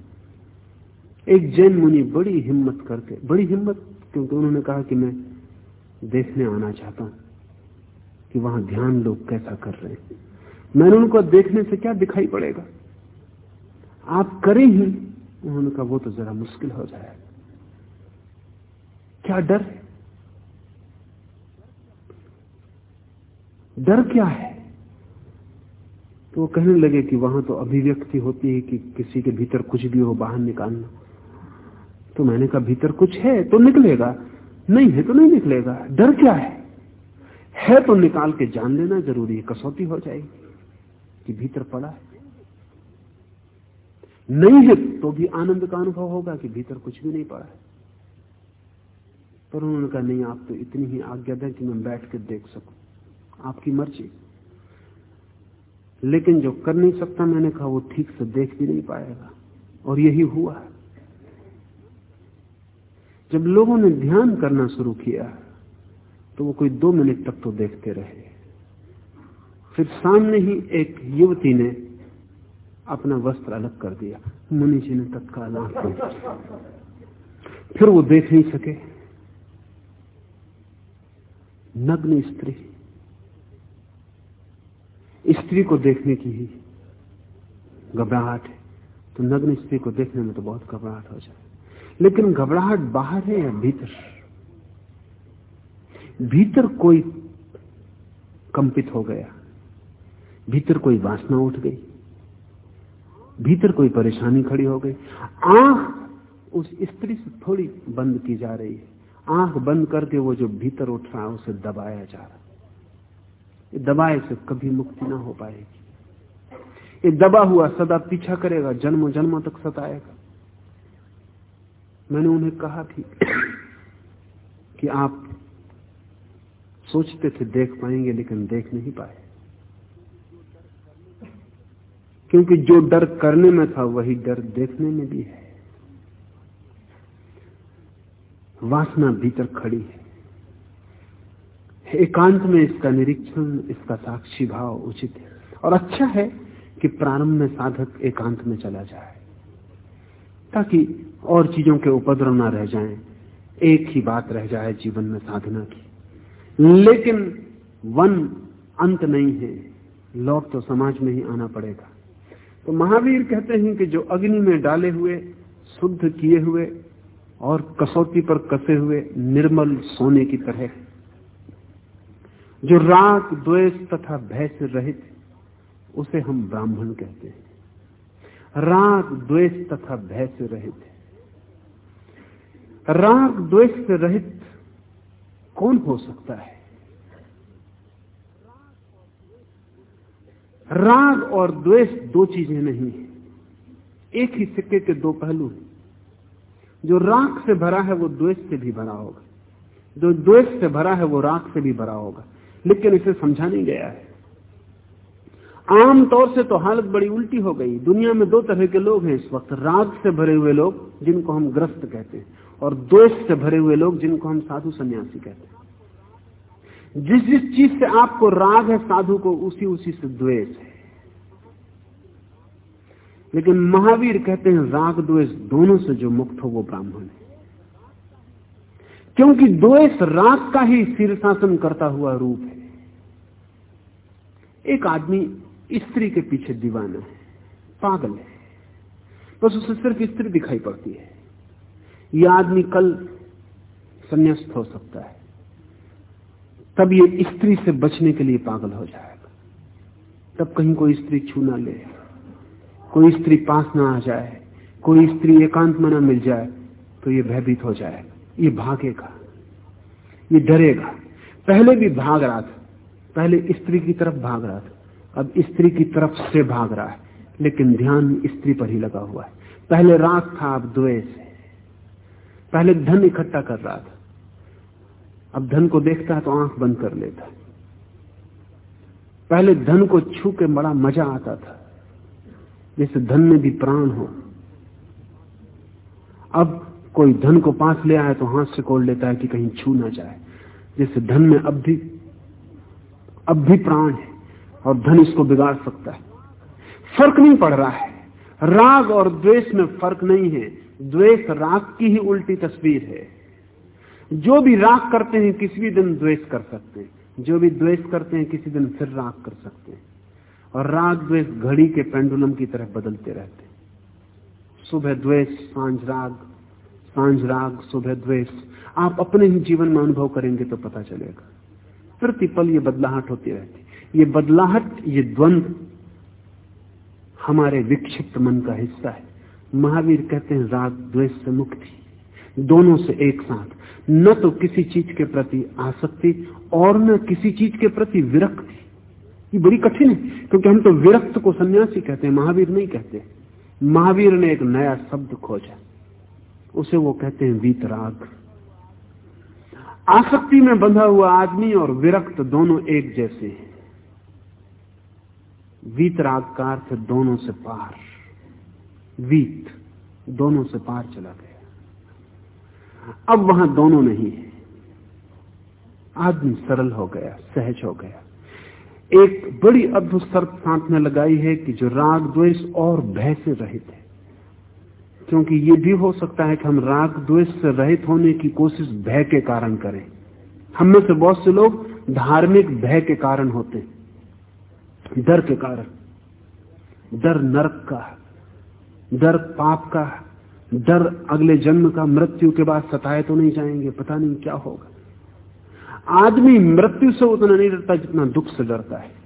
एक जैन मुनि बड़ी हिम्मत करके बड़ी हिम्मत, क्योंकि उन्होंने कहा कि मैं देखने आना चाहता हूँ कि वहाँ ध्यान लोग कैसा कर रहे हैं। मैंने उनको देखने से क्या दिखाई पड़ेगा? आप करें ही। उन्होंने कहा, वो तो जरा मुश्किल हो जाएगा। क्या डर है? डर क्या है? तो वो कहने लगे कि वहाँ तो अभिव्यक्ति होती है कि किसी के भीतर कुछ भी हो, बाहर निकालना। तो मैंने कहा, भीतर कुछ है तो निकलेगा। नहीं है तो नहीं निकलेगा। डर क्या है? है तो निकाल के जान लेना ज़रूरी है। कसौटी हो जाएगी कि भीतर पड़ा है। नहीं है तो भी आनंद का अनुभव होगा कि भीतर कुछ भी नहीं पड़ा है। पर उन्होंने कहा, नहीं, आप तो इतनी ही आज्ञा दें कि मैं बैठ के देख सकूँ। आपकी मर्ज़ी। लेकिन जो कर नहीं सकता, मैंने कहा, वो ठीक से देख भी नहीं पाएगा। और यही हुआ जब लोगों ने ध्यान करना शुरू किया तो वो कोई दो मिनट तक तो देखते रहे। फिर सामने ही एक युवती ने अपना वस्त्र अलग कर दिया। मुनि जी ने तत्काल फिर वो देख नहीं सके। नग्न स्त्री स्त्री को देखने की ही घबराहट है। तो नग्न स्त्री को देखने में तो बहुत घबराहट हो जाए। लेकिन घबराहट बाहर है या भीतर? भीतर कोई कंपित हो गया। भीतर कोई वासना उठ गई। भीतर कोई परेशानी खड़ी हो गई। आँख उस स्त्री से थोड़ी बंद की जा रही है। आँख बंद करके वो जो भीतर उठ रहा है, उसे दबाया जा रहा है। दबाए से कभी मुक्ति ना हो पाएगी। ये दबा हुआ सदा पीछा करेगा जन्म जन्मों तक सताएगा मैंने उन्हें कहा थी कि आप सोचते थे देख पाएँगे, लेकिन देख नहीं पाए। क्योंकि जो डर करने में था, वही डर देखने में भी है। वासना भीतर खड़ी है। एकांत में इसका निरीक्षण, इसका साक्षी भाव उचित है। और अच्छा है कि प्रारंभ में साधक एकांत में चला जाए, ताकि और चीज़ों के उपद्रव ना रह जाएँ। एक ही बात रह जाए जीवन में साधना की। लेकिन वन अंत नहीं है, लौट तो समाज में ही आना पड़ेगा। तो महावीर कहते हैं कि जो अग्नि में डाले हुए, शुद्ध किए हुए और कसौटी पर कसे हुए निर्मल सोने की तरह जो राग, द्वेष तथा भय से रहित उसे हम ब्राह्मण कहते हैं। राग, द्वेष तथा भय से रहित राग, द्वेष से रहित कौन हो सकता है? राग और द्वेष दो चीज़ें नहीं है। एक ही सिक्के के दो पहलू हैं। जो राग से भरा है, वो द्वेष से भी भरा होगा। जो द्वेष से भरा है, वो राग से भी भरा होगा। लेकिन इसे समझा नहीं गया है। आमतौर से तो हालत बड़ी उल्टी हो गई। दुनिया में दो तरह के लोग हैं इस वक्त। राग से भरे हुए लोग, जिनको हम ग्रस्त कहते हैं, और द्वेष से भरे हुए लोग, जिनको हम साधु सन्यासी कहते हैं। जिस जिस चीज़ से आपको राग है, साधु को उसी उसी से द्वेष है। लेकिन महावीर कहते हैं, राग द्वेष दोनों से जो मुक्त हो, वो ब्राह्मण है। क्योंकि द्वेष राग का ही शीर्षासन करता हुआ रूप है। एक आदमी स्त्री के पीछे दीवाना है, पागल है। बस उसे सिर्फ़ स्त्री दिखाई पड़ती है। यह आदमी कल संन्यास्त हो सकता है। तब ये स्त्री से बचने के लिए पागल हो जाएगा। तब कहीं कोई स्त्री छू ना ले, कोई स्त्री पास ना आ जाए, कोई स्त्री एकांत में ना मिल जाए तो ये भयभीत हो जाएगा, ये भागेगा, ये डरेगा। पहले भी भाग रहा था पहले स्त्री की तरफ़ भाग रहा था। अब स्त्री की तरफ़ से भाग रहा है, लेकिन ध्यान स्त्री पर ही लगा हुआ है। पहले राग था, अब द्वेष है। पहले धन इकट्ठा कर रहा था। अब धन को देखता है तो आँख बंद कर लेता है। पहले धन को छू के बड़ा मज़ा आता था जैसे धन में भी प्राण हो। अब कोई धन को पास ले आए तो हाथ से कोड़ लेता है कि कहीं छू ना जाए जैसे धन में अब भी अब भी प्राण है और धन इसको बिगाड़ सकता है। फ़र्क नहीं पड़ रहा है। राग और द्वेष में फ़र्क नहीं है। द्वेष राग की ही उल्टी तस्वीर है। जो भी राग करते हैं, किसी भी दिन द्वेष कर सकते हैं। जो भी द्वेष करते हैं, किसी दिन फिर राग कर सकते हैं। और राग द्वेष घड़ी के पेंडुलम की तरह बदलते रहते हैं। सुबह द्वेष, साँझ राग साँझ राग, सुबह द्वेष। आप अपने ही जीवन में अनुभव करेंगे तो पता चलेगा। प्रतिपल, ये बदलाहट होती रहती ये बदलाहट, ये द्वंद हमारे विक्षिप्त मन का हिस्सा है। महावीर कहते हैं, राग द्वेष से मुक्ति। दोनों से एक साथ। न तो किसी चीज़ के प्रति आसक्ति और न किसी चीज़ के प्रति विरक्ति। ये बड़ी कठिन है, क्योंकि हम तो विरक्त को सन्यासी कहते हैं, महावीर नहीं कहते महावीर ने एक नया शब्द खोजा। उसे वो कहते हैं, वीतराग। आसक्ति में बंधा हुआ आदमी और विरक्त दोनों एक जैसे हैं। वीतराग का अर्थ दोनों से पार। वीत दोनों से पार चला गया। अब वहाँ दोनों नहीं है। आदमी सरल हो गया, सहज हो गया। एक बड़ी अद्भुत शर्त साथ में लगाई है कि जो राग, द्वेष और भय से रहित है क्योंकि ये भी हो सकता है कि हम राग द्वेष से रहित होने की कोशिश भय के कारण करें। हम में से बहुत से लोग धार्मिक भय के कारण होते डर के कारण। डर नरक का डर पाप का डर अगले जन्म का मृत्यु के बाद सताए तो नहीं जाएँगे। पता नहीं क्या होगा। आदमी मृत्यु से उतना नहीं डरता जितना दुख से डरता है।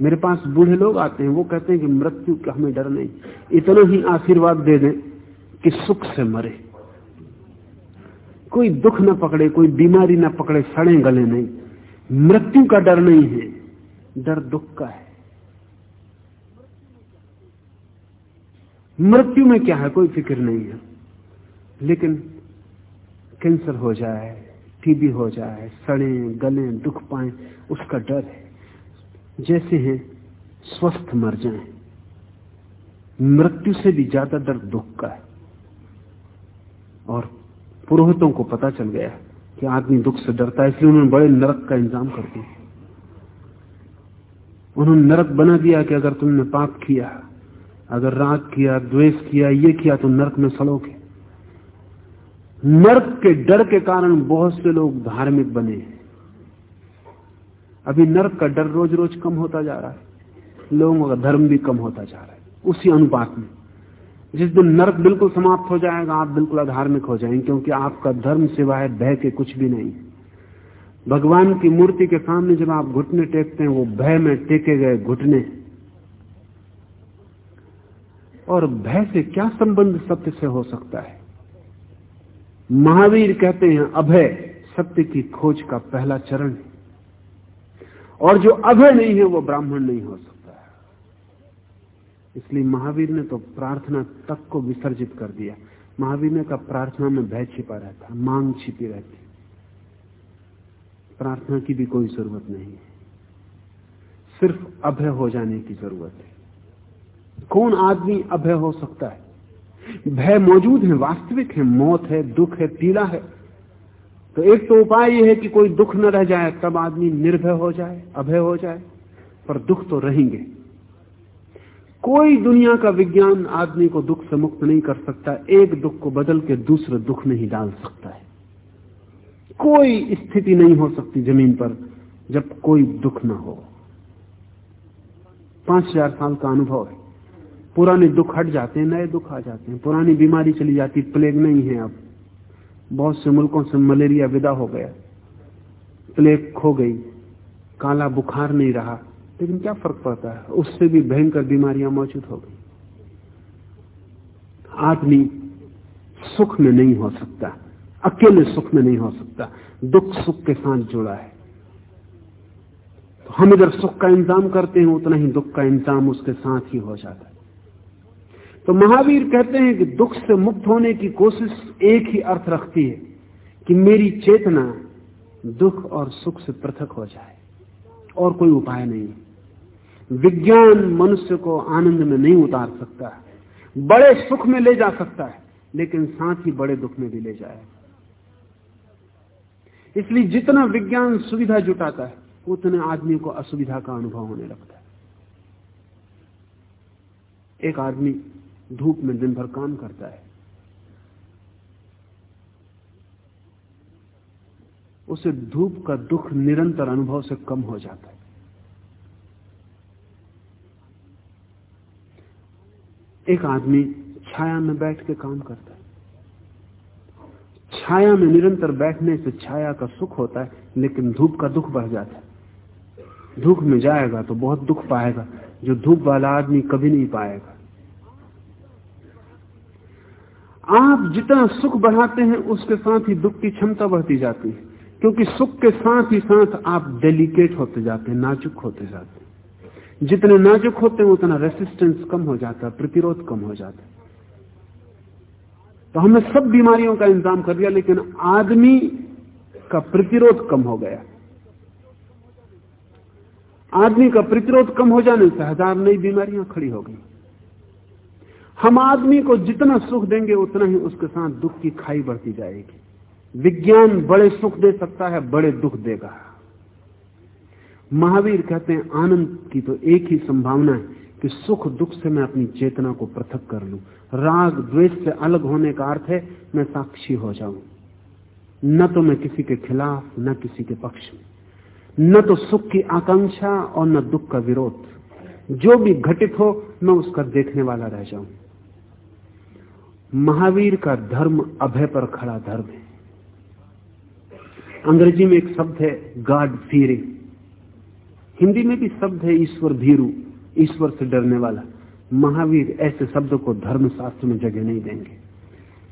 मेरे पास बूढ़े लोग आते हैं, वो कहते हैं कि मृत्यु का हमें डर नहीं। इतना ही आशीर्वाद दे दें कि सुख से मरे। कोई दुख न पकड़े, कोई बीमारी न पकड़े, सड़े गले नहीं। मृत्यु का डर नहीं है, डर दुख का है। मृत्यु में क्या है, कोई फ़िक्र नहीं है। लेकिन कैंसर हो जाए, टीबी हो जाए, सड़े गले दुख पाए, उसका डर है। जैसे हैं, स्वस्थ मर जाएँ। मृत्यु से भी ज़्यादा दर्द दुख का है। और पुरोहितों को पता चल गया कि आदमी दुख से डरता है, इसलिए उन्होंने बड़े नरक का इंतज़ाम कर दिया। उन्होंने नरक बना दिया कि अगर तुमने पाप किया, अगर राग किया, द्वेष किया, ये किया तो नरक में सड़ोगे। नरक के डर के कारण बहुत से लोग धार्मिक बने हैं। अभी नर्क का डर रोज रोज कम होता जा रहा है। लोगों का धर्म भी कम होता जा रहा है। उसी अनुपात में। जिस दिन नर्क बिल्कुल समाप्त हो जाएगा, आप बिल्कुल अधार्मिक हो जाएँगे, क्योंकि आपका धर्म सिवाय भय के कुछ भी नहीं। भगवान की मूर्ति के सामने जब आप घुटने टेकते हैं, वो भय में टेके गए घुटने। और भय से क्या संबंध सत्य से हो सकता है? महावीर कहते हैं, अभय सत्य की खोज का पहला चरण है। और जो अभय नहीं है, वो ब्राह्मण नहीं हो सकता इसलिए महावीर ने तो प्रार्थना तक को विसर्जित कर दिया। महावीर ने कहा, प्रार्थना में भय छिपा रहता, मांग छिपी रहती। प्रार्थना की भी कोई ज़रूरत नहीं है। सिर्फ़ अभय हो जाने की ज़रूरत है। कौन आदमी अभय हो सकता है? भय मौजूद है, वास्तविक है, मौत है, दुख है, पीड़ा है। तो एक तो उपाय यह है कि कोई दुख न रह जाए, तब आदमी निर्भय हो जाए, अभय हो जाए, पर दुख तो रहेंगे। कोई दुनिया का विज्ञान आदमी को दुख से मुक्त नहीं कर सकता, एक दुख को बदल के दूसरे दुख नहीं डाल सकता है। कोई स्थिति नहीं हो सकती ज़मीन पर जब कोई दुख ना हो। पाँच हज़ार साल का अनुभव है। पुराने दुख हट जाते हैं, नए दुख आ जाते हैं। पुरानी बीमारी चली जाती, प्लेग नहीं है अब। बहुत से मुल्कों से मलेरिया विदा हो गया। प्लेग खो गई। काला बुखार नहीं रहा। लेकिन क्या फ़र्क पड़ता है? उससे भी भयंकर बीमारियाँ मौजूद हो गई। आदमी सुख में नहीं हो सकता। अकेले सुख में नहीं हो सकता। दुख सुख के साथ जुड़ा है। तो हम इधर सुख का इंतज़ाम करते हैं, उतना ही दुख का इंतज़ाम उसके साथ ही हो जाता है। तो महावीर कहते हैं कि दुख से मुक्त होने की कोशिश एक ही अर्थ रखती है कि मेरी चेतना दुख और सुख से पृथक हो जाए। और कोई उपाय नहीं विज्ञान मनुष्य को आनंद में नहीं उतार सकता है। बड़े सुख में ले जा सकता है, लेकिन साथ ही बड़े दुख में भी ले जाए। इसलिए जितना विज्ञान सुविधा जुटाता है, उतने आदमी को असुविधा का अनुभव होने लगता है। एक आदमी धूप में दिन भर काम करता है। उसे धूप का दुख निरंतर अनुभव से कम हो जाता है। एक आदमी छाया में बैठ के काम करता है। छाया में निरंतर बैठने से छाया का सुख होता है, लेकिन धूप का दुख बढ़ जाता है। धूप में जाएगा तो बहुत दुख पाएगा, जो धूप वाला आदमी कभी नहीं पाएगा। आप जितना सुख बढ़ाते हैं, उसके साथ ही दुख की क्षमता बढ़ती जाती है। क्योंकि सुख के साथ ही साथ आप डेलिकेट होते जाते हैं, नाजुक होते जाते हैं। जितने नाजुक होते हैं, उतना रेसिस्टेंस कम हो जाता है, प्रतिरोध कम हो जाता है। तो हमने सब बीमारियों का इंतज़ाम कर दिया, लेकिन आदमी का प्रतिरोध कम हो गया। आदमी का प्रतिरोध कम हो जाने से हज़ार नई बीमारियाँ खड़ी हो गई। हम आदमी को जितना सुख देंगे, उतना ही उसके साथ दुख की खाई बढ़ती जाएगी। विज्ञान बड़े सुख दे सकता है, बड़े दुख देगा। महावीर कहते हैं, आनंद की तो एक ही संभावना है कि सुख दुख से मैं अपनी चेतना को पृथक कर लूँ। राग द्वेष से अलग होने का अर्थ है, मैं साक्षी हो जाऊँ। न तो मैं किसी के खिलाफ, न किसी के पक्ष में। न तो सुख की आकांक्षा और न दुख का विरोध। जो भी घटित हो, मैं उसका देखने वाला रह जाऊँ। महावीर का धर्म अभय पर खड़ा धर्म है। अंग्रेज़ी में एक शब्द है गॉड फीरिंग हिंदी में भी शब्द है, ईश्वर भीरू, ईश्वर से डरने वाला। महावीर ऐसे शब्द को धर्म शास्त्र में जगह नहीं देंगे।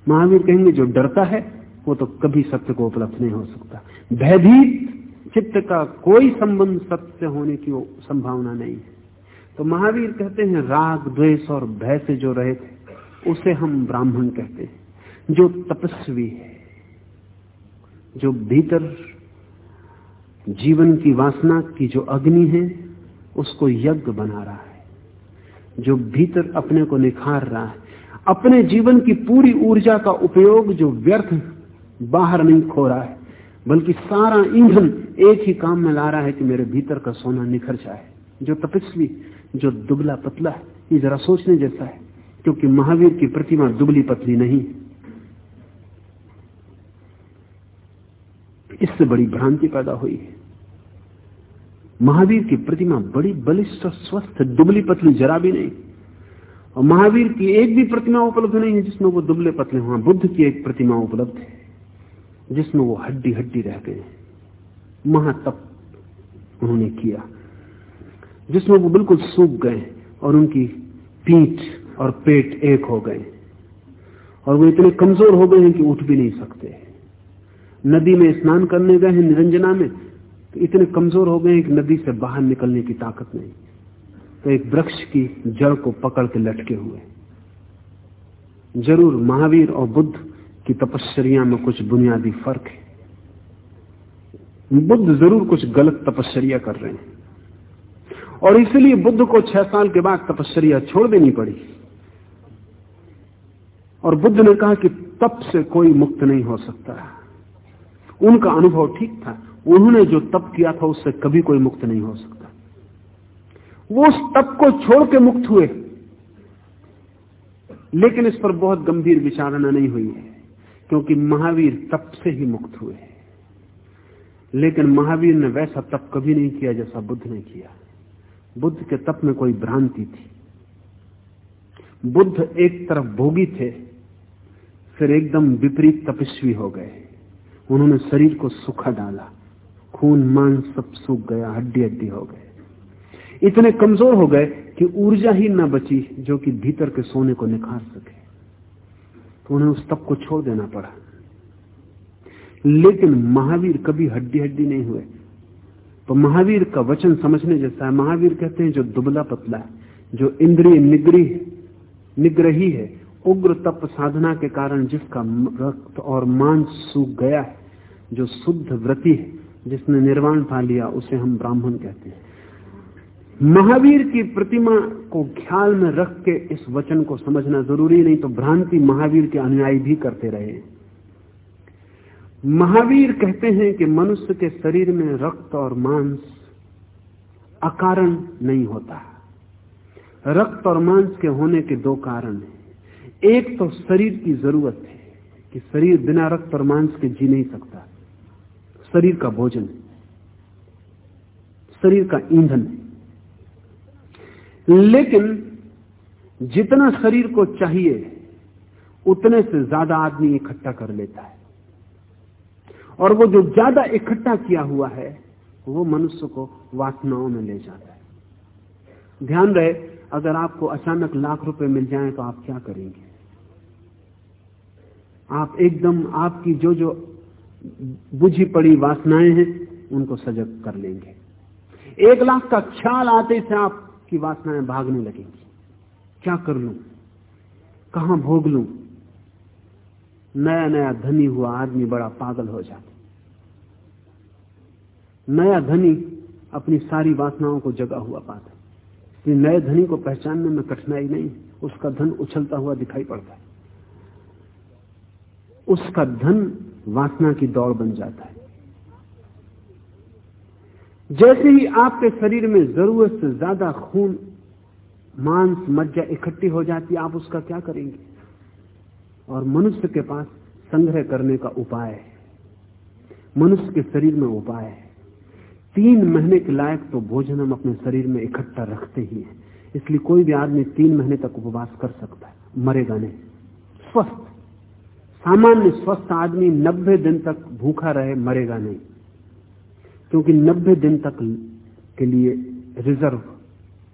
महावीर कहेंगे, जो डरता है, वो तो कभी सत्य को उपलब्ध नहीं हो सकता। भयभीत चित्त का कोई संबंध सत्य से होने की संभावना नहीं है। तो महावीर कहते हैं, राग, द्वेष और भय से जो रहे थे उसे हम ब्राह्मण कहते हैं, जो तपस्वी है, जो भीतर जीवन की वासना की जो अग्नि है, उसको यज्ञ बना रहा है, जो भीतर अपने को निखार रहा है। अपने जीवन की पूरी ऊर्जा का उपयोग जो व्यर्थ बाहर नहीं खो रहा है, बल्कि सारा ईंधन एक ही काम में ला रहा है कि मेरे भीतर का सोना निखर जाए। जो तपस्वी, जो दुबला पतला है, ये जरा सोचने जैसा है। क्योंकि महावीर की प्रतिमा दुबली पतली नहीं। इससे बड़ी भ्रांति पैदा हुई। है महावीर की प्रतिमा बड़ी बलिष्ठ और स्वस्थ, दुबली पतली जरा भी नहीं। और महावीर की एक भी प्रतिमा उपलब्ध नहीं है जिसमें वो दुबले पतले हुआ बुद्ध की एक प्रतिमा उपलब्ध है, जिसमें वो हड्डी हड्डी रह गए महातप उन्होंने किया, जिसमें वो बिल्कुल सूख गए और उनकी पीठ और पेट एक हो गए। और वो इतने कमज़ोर हो गए हैं कि उठ भी नहीं सकते। नदी में स्नान करने गए हैं निरंजना में तो इतने कमज़ोर हो गए हैं कि नदी से बाहर निकलने की ताकत नहीं। तो एक वृक्ष की जड़ को पकड़ के लटके हुए। ज़रूर महावीर और बुद्ध की तपश्चर्या में कुछ बुनियादी फ़र्क है। बुद्ध ज़रूर कुछ गलत तपश्चर्या कर रहे हैं। और इसलिए बुद्ध को छह साल के बाद तपश्चर्या छोड़ देनी पड़ी। और बुद्ध ने कहा कि तप से कोई मुक्त नहीं हो सकता। उनका अनुभव ठीक था। उन्होंने जो तप किया था, उससे कभी कोई मुक्त नहीं हो सकता। वो उस तप को छोड़ के मुक्त हुए। लेकिन इस पर बहुत गंभीर विचारणा नहीं हुई है, क्योंकि महावीर तप से ही मुक्त हुए। लेकिन महावीर ने वैसा तप कभी नहीं किया जैसा बुद्ध ने किया। बुद्ध के तप में कोई भ्रांति थी। बुद्ध एक तरफ़ भोगी थे फिर एकदम विपरीत तपस्वी हो गए। उन्होंने शरीर को सुखा डाला। खून मांस सब सूख गया हड्डी हड्डी हो गए। इतने कमज़ोर हो गए कि ऊर्जा ही न बची जो कि भीतर के सोने को निखार सके। तो उन्हें उस तप को छोड़ देना पड़ा। लेकिन महावीर कभी हड्डी हड्डी नहीं हुए। तो महावीर का वचन समझने जैसा है। महावीर कहते हैं, जो दुबला पतला है, जो इंद्रिय निग्रही निग्रही है उग्र तप साधना के कारण जिसका रक्त और मांस सूख गया है, जो शुद्ध व्रति है, जिसने निर्वाण पा लिया, उसे हम ब्राह्मण कहते हैं। महावीर की प्रतिमा को ख्याल में रख के इस वचन को समझना ज़रूरी नहीं तो भ्रांति महावीर के अनुयायी भी करते रहे महावीर कहते हैं कि मनुष्य के शरीर में रक्त और मांस अकारण नहीं होता। रक्त और मांस के होने के दो कारण हैं। एक तो शरीर की ज़रूरत है कि शरीर बिना रक्त और मांस के जी नहीं सकता। शरीर का भोजन शरीर का ईंधन लेकिन जितना शरीर को चाहिए, उतने से ज़्यादा आदमी इकट्ठा कर लेता है। और वो जो ज़्यादा इकट्ठा किया हुआ है, वो मनुष्य को वासनाओं में ले जाता है। ध्यान रहे, अगर आपको अचानक लाख रुपए मिल जाए तो आप क्या करेंगे? आप एकदम आपकी जो जो बुझी पड़ी वासनाएँ हैं, उनको सजग कर लेंगे। एक लाख का ख्याल आते से आपकी वासनाएँ भागने लगेंगी। क्या कर लू? कहा भोग लू? नया नया धनी हुआ आदमी बड़ा पागल हो जाता नया धनी अपनी सारी वासनाओं को जगा हुआ पाता नए धनी को पहचानने में कठिनाई नहीं, उसका धन उछलता हुआ दिखाई पड़ता है। उसका धन वासना की दौड़ बन जाता है। जैसे ही आपके शरीर में ज़रूरत से ज़्यादा खून, मांस, मज्जा इकट्ठी हो जाती, आप उसका क्या करेंगे? और मनुष्य के पास संग्रह करने का उपाय है। मनुष्य के शरीर में उपाय है। तीन महीने के लायक तो भोजन हम अपने शरीर में इकट्ठा रखते ही हैं। इसलिए कोई भी आदमी तीन महीने तक उपवास कर सकता है, मरेगा नहीं। स्वस्थ। सामान्य स्वस्थ आदमी नब्बे दिन तक भूखा रहे, मरेगा नहीं। क्योंकि नब्बे दिन तक के लिए रिज़र्व,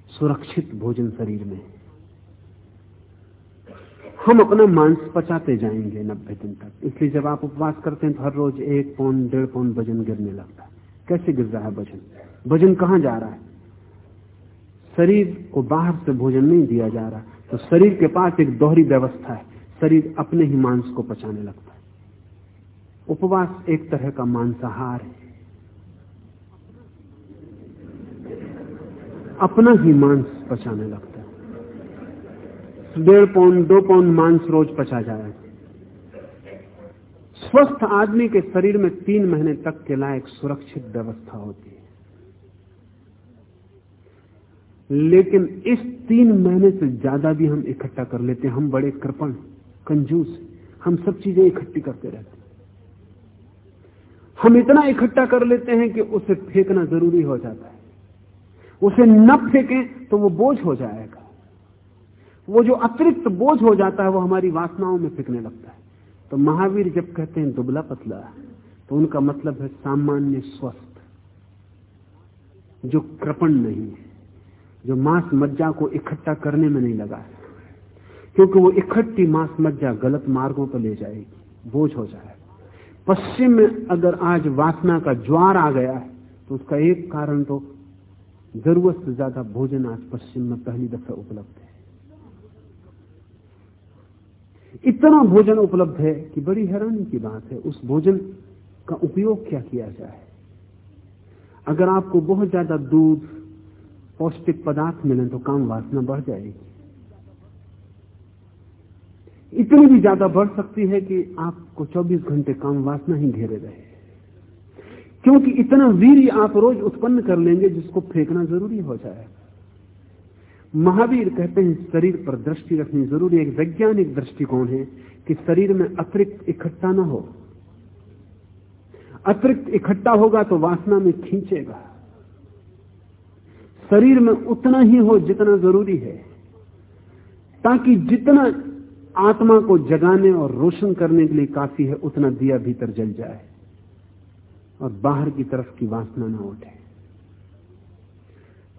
सुरक्षित भोजन शरीर में हम अपना मांस पचाते जाएँगे नब्बे दिन तक। इसलिए जब आप उपवास करते हैं तो हर रोज एक पौन, डेढ़ पौन वज़न गिरने लगता है। कैसे गिर रहा है वज़न? वज़न कहाँ जा रहा है? शरीर को बाहर से भोजन नहीं दिया जा रहा। तो शरीर के पास एक दोहरी व्यवस्था है। शरीर अपने ही मांस को पचाने लगता है। उपवास एक तरह का मांसाहार है। अपना ही मांस पचाने लगता है। डेढ़ पौन, दो पौन मांस रोज पचा जाए। स्वस्थ आदमी के शरीर में तीन महीने तक के लायक सुरक्षित व्यवस्था होती है। लेकिन इस तीन महीने से ज़्यादा भी हम इकट्ठा कर लेते हैं। हम बड़े कृपण कंजूस हम सब चीज़ें इकट्ठी करते रहते हैं। हम इतना इकट्ठा कर लेते हैं कि उसे फेंकना ज़रूरी हो जाता है। उसे न फेंकें तो वो बोझ हो जाएगा। वो जो अतिरिक्त बोझ हो जाता है, वो हमारी वासनाओं में फेंकने लगता है। तो महावीर जब कहते हैं, दुबला पतला तो उनका मतलब है सामान्य स्वस्थ, जो कृपण नहीं है, जो मांस मज्जा को इकट्ठा करने में नहीं लगा है। क्योंकि वो इकट्ठी मांस मज्जा गलत मार्गों पर ले जाएगी, बोझ हो जाएगा। पश्चिम में अगर आज वासना का ज्वार आ गया है तो उसका एक कारण तो ज़रूरत से ज़्यादा भोजन आज पश्चिम में पहली दफ़ा उपलब्ध है। इतना भोजन उपलब्ध है कि बड़ी हैरानी की बात है, उस भोजन का उपयोग क्या किया जाए? अगर आपको बहुत ज़्यादा दूध, पौष्टिक पदार्थ मिले तो काम वासना बढ़ जाएगी। इतनी भी ज़्यादा बढ़ सकती है कि आपको 24 घंटे काम वासना ही घेरे रहे। क्योंकि इतना वीर आप रोज उत्पन्न कर लेंगे जिसको फेंकना ज़रूरी हो जाए। महावीर कहते हैं, शरीर पर दृष्टि रखनी ज़रूरी एक वैज्ञानिक दृष्टिकोण है कि शरीर में अतिरिक्त इकट्ठा ना हो। अतिरिक्त इकट्ठा होगा तो वासना में खींचेगा। शरीर में उतना ही हो जितना ज़रूरी है, ताकि जितना आत्मा को जगाने और रोशन करने के लिए काफ़ी है, उतना दिया भीतर जल जाए। और बाहर की तरफ़ की वासना ना उठे।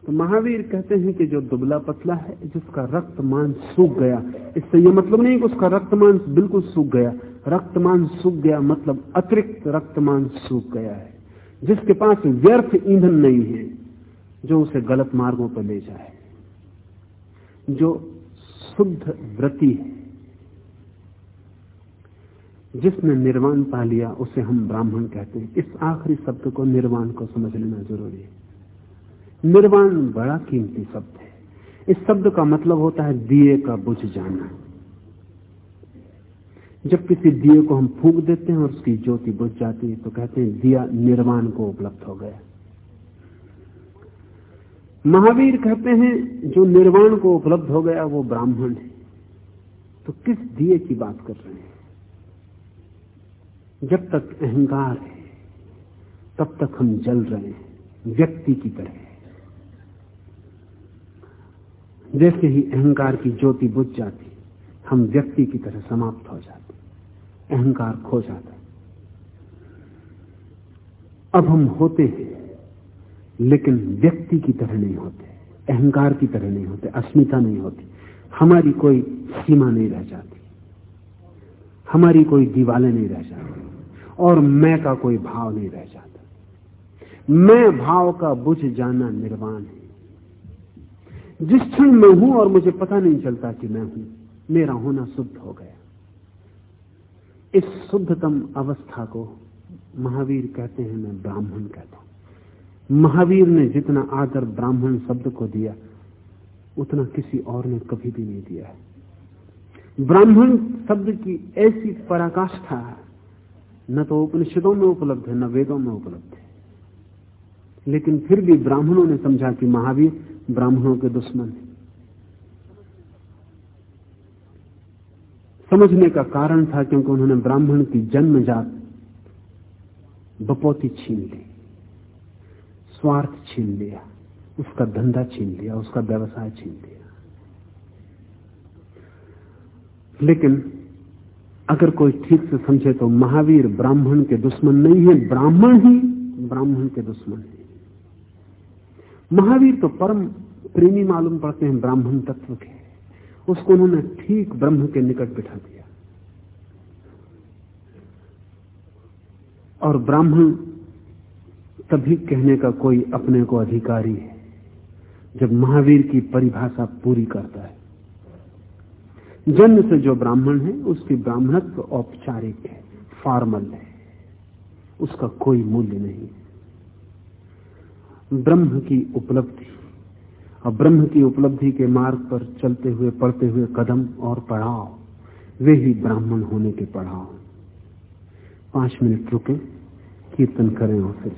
तो महावीर कहते हैं कि जो दुबला पतला है, जिसका रक्त मांस सूख गया, इससे यह मतलब नहीं कि उसका रक्त मांस बिल्कुल सूख गया। रक्त मांस सूख गया मतलब अतिरिक्त रक्त मांस सूख गया है, जिसके पास व्यर्थ ईंधन नहीं है, जो उसे गलत मार्गों पर ले जाए। जो शुद्ध व्रति है जिसने निर्वाण पा लिया, उसे हम ब्राह्मण कहते हैं। इस आखिरी शब्द को निर्वाण को समझ लेना ज़रूरी है। निर्वाण बड़ा कीमती शब्द है। इस शब्द का मतलब होता है दिए का बुझ जाना। जब किसी दिए को हम फूक देते हैं और उसकी ज्योति बुझ जाती है तो कहते हैं, दिया निर्वाण को उपलब्ध हो गया। महावीर कहते हैं, जो निर्वाण को उपलब्ध हो गया, वो ब्राह्मण है। तो किस दिए की बात कर रहे हैं? जब तक अहंकार है, तब तक हम जल रहे हैं, व्यक्ति की तरह जैसे ही अहंकार की ज्योति बुझ जाती, हम व्यक्ति की तरह समाप्त हो जाते, अहंकार खो जाता। अब हम होते हैं, लेकिन व्यक्ति की तरह नहीं होते, अहंकार की तरह नहीं होते, अस्मिता नहीं होती, हमारी कोई सीमा नहीं रह जाती, हमारी कोई दीवालें नहीं रह जाती। और मैं का कोई भाव नहीं रह जाता। मैं भाव का बुझ जाना निर्वाण है। जिस क्षण मैं हूँ और मुझे पता नहीं चलता कि मैं हूँ, मेरा होना शुद्ध हो गया। इस शुद्धतम अवस्था को महावीर कहते हैं, मैं ब्राह्मण कहता हूँ। महावीर ने जितना आदर ब्राह्मण शब्द को दिया, उतना किसी और ने कभी भी नहीं दिया है। ब्राह्मण शब्द की ऐसी पराकाष्ठा न तो उपनिषदों में उपलब्ध है, न वेदों में उपलब्ध है। लेकिन फिर भी ब्राह्मणों ने समझा कि महावीर ब्राह्मणों के दुश्मन है। समझने का कारण था क्योंकि उन्होंने ब्राह्मण की जन्मजात बपौती छीन ली, स्वार्थ छीन लिया, उसका धंधा छीन लिया, उसका व्यवसाय छीन लिया। लेकिन अगर कोई ठीक से समझे तो महावीर ब्राह्मण के दुश्मन नहीं है, ब्राह्मण ही, ब्राह्मण के दुश्मन है। महावीर तो परम प्रेमी मालूम पड़ते हैं, ब्राह्मण तत्व के। उसको उन्होंने ठीक ब्रह्म के निकट बिठा दिया। और ब्राह्मण तभी कहने का कोई अपने को अधिकारी है, जब महावीर की परिभाषा पूरी करता है। जन्म से जो ब्राह्मण है, उसकी ब्राह्मणत्व औपचारिक है फॉर्मल है। उसका कोई मूल्य नहीं ब्रह्म की उपलब्धि और ब्रह्म की उपलब्धि के मार्ग पर चलते हुए, पढ़ते हुए कदम और पढ़ाव, वे ही ब्राह्मण होने के पढ़ाव। पाँच मिनट रुके, कीर्तन करें और फिर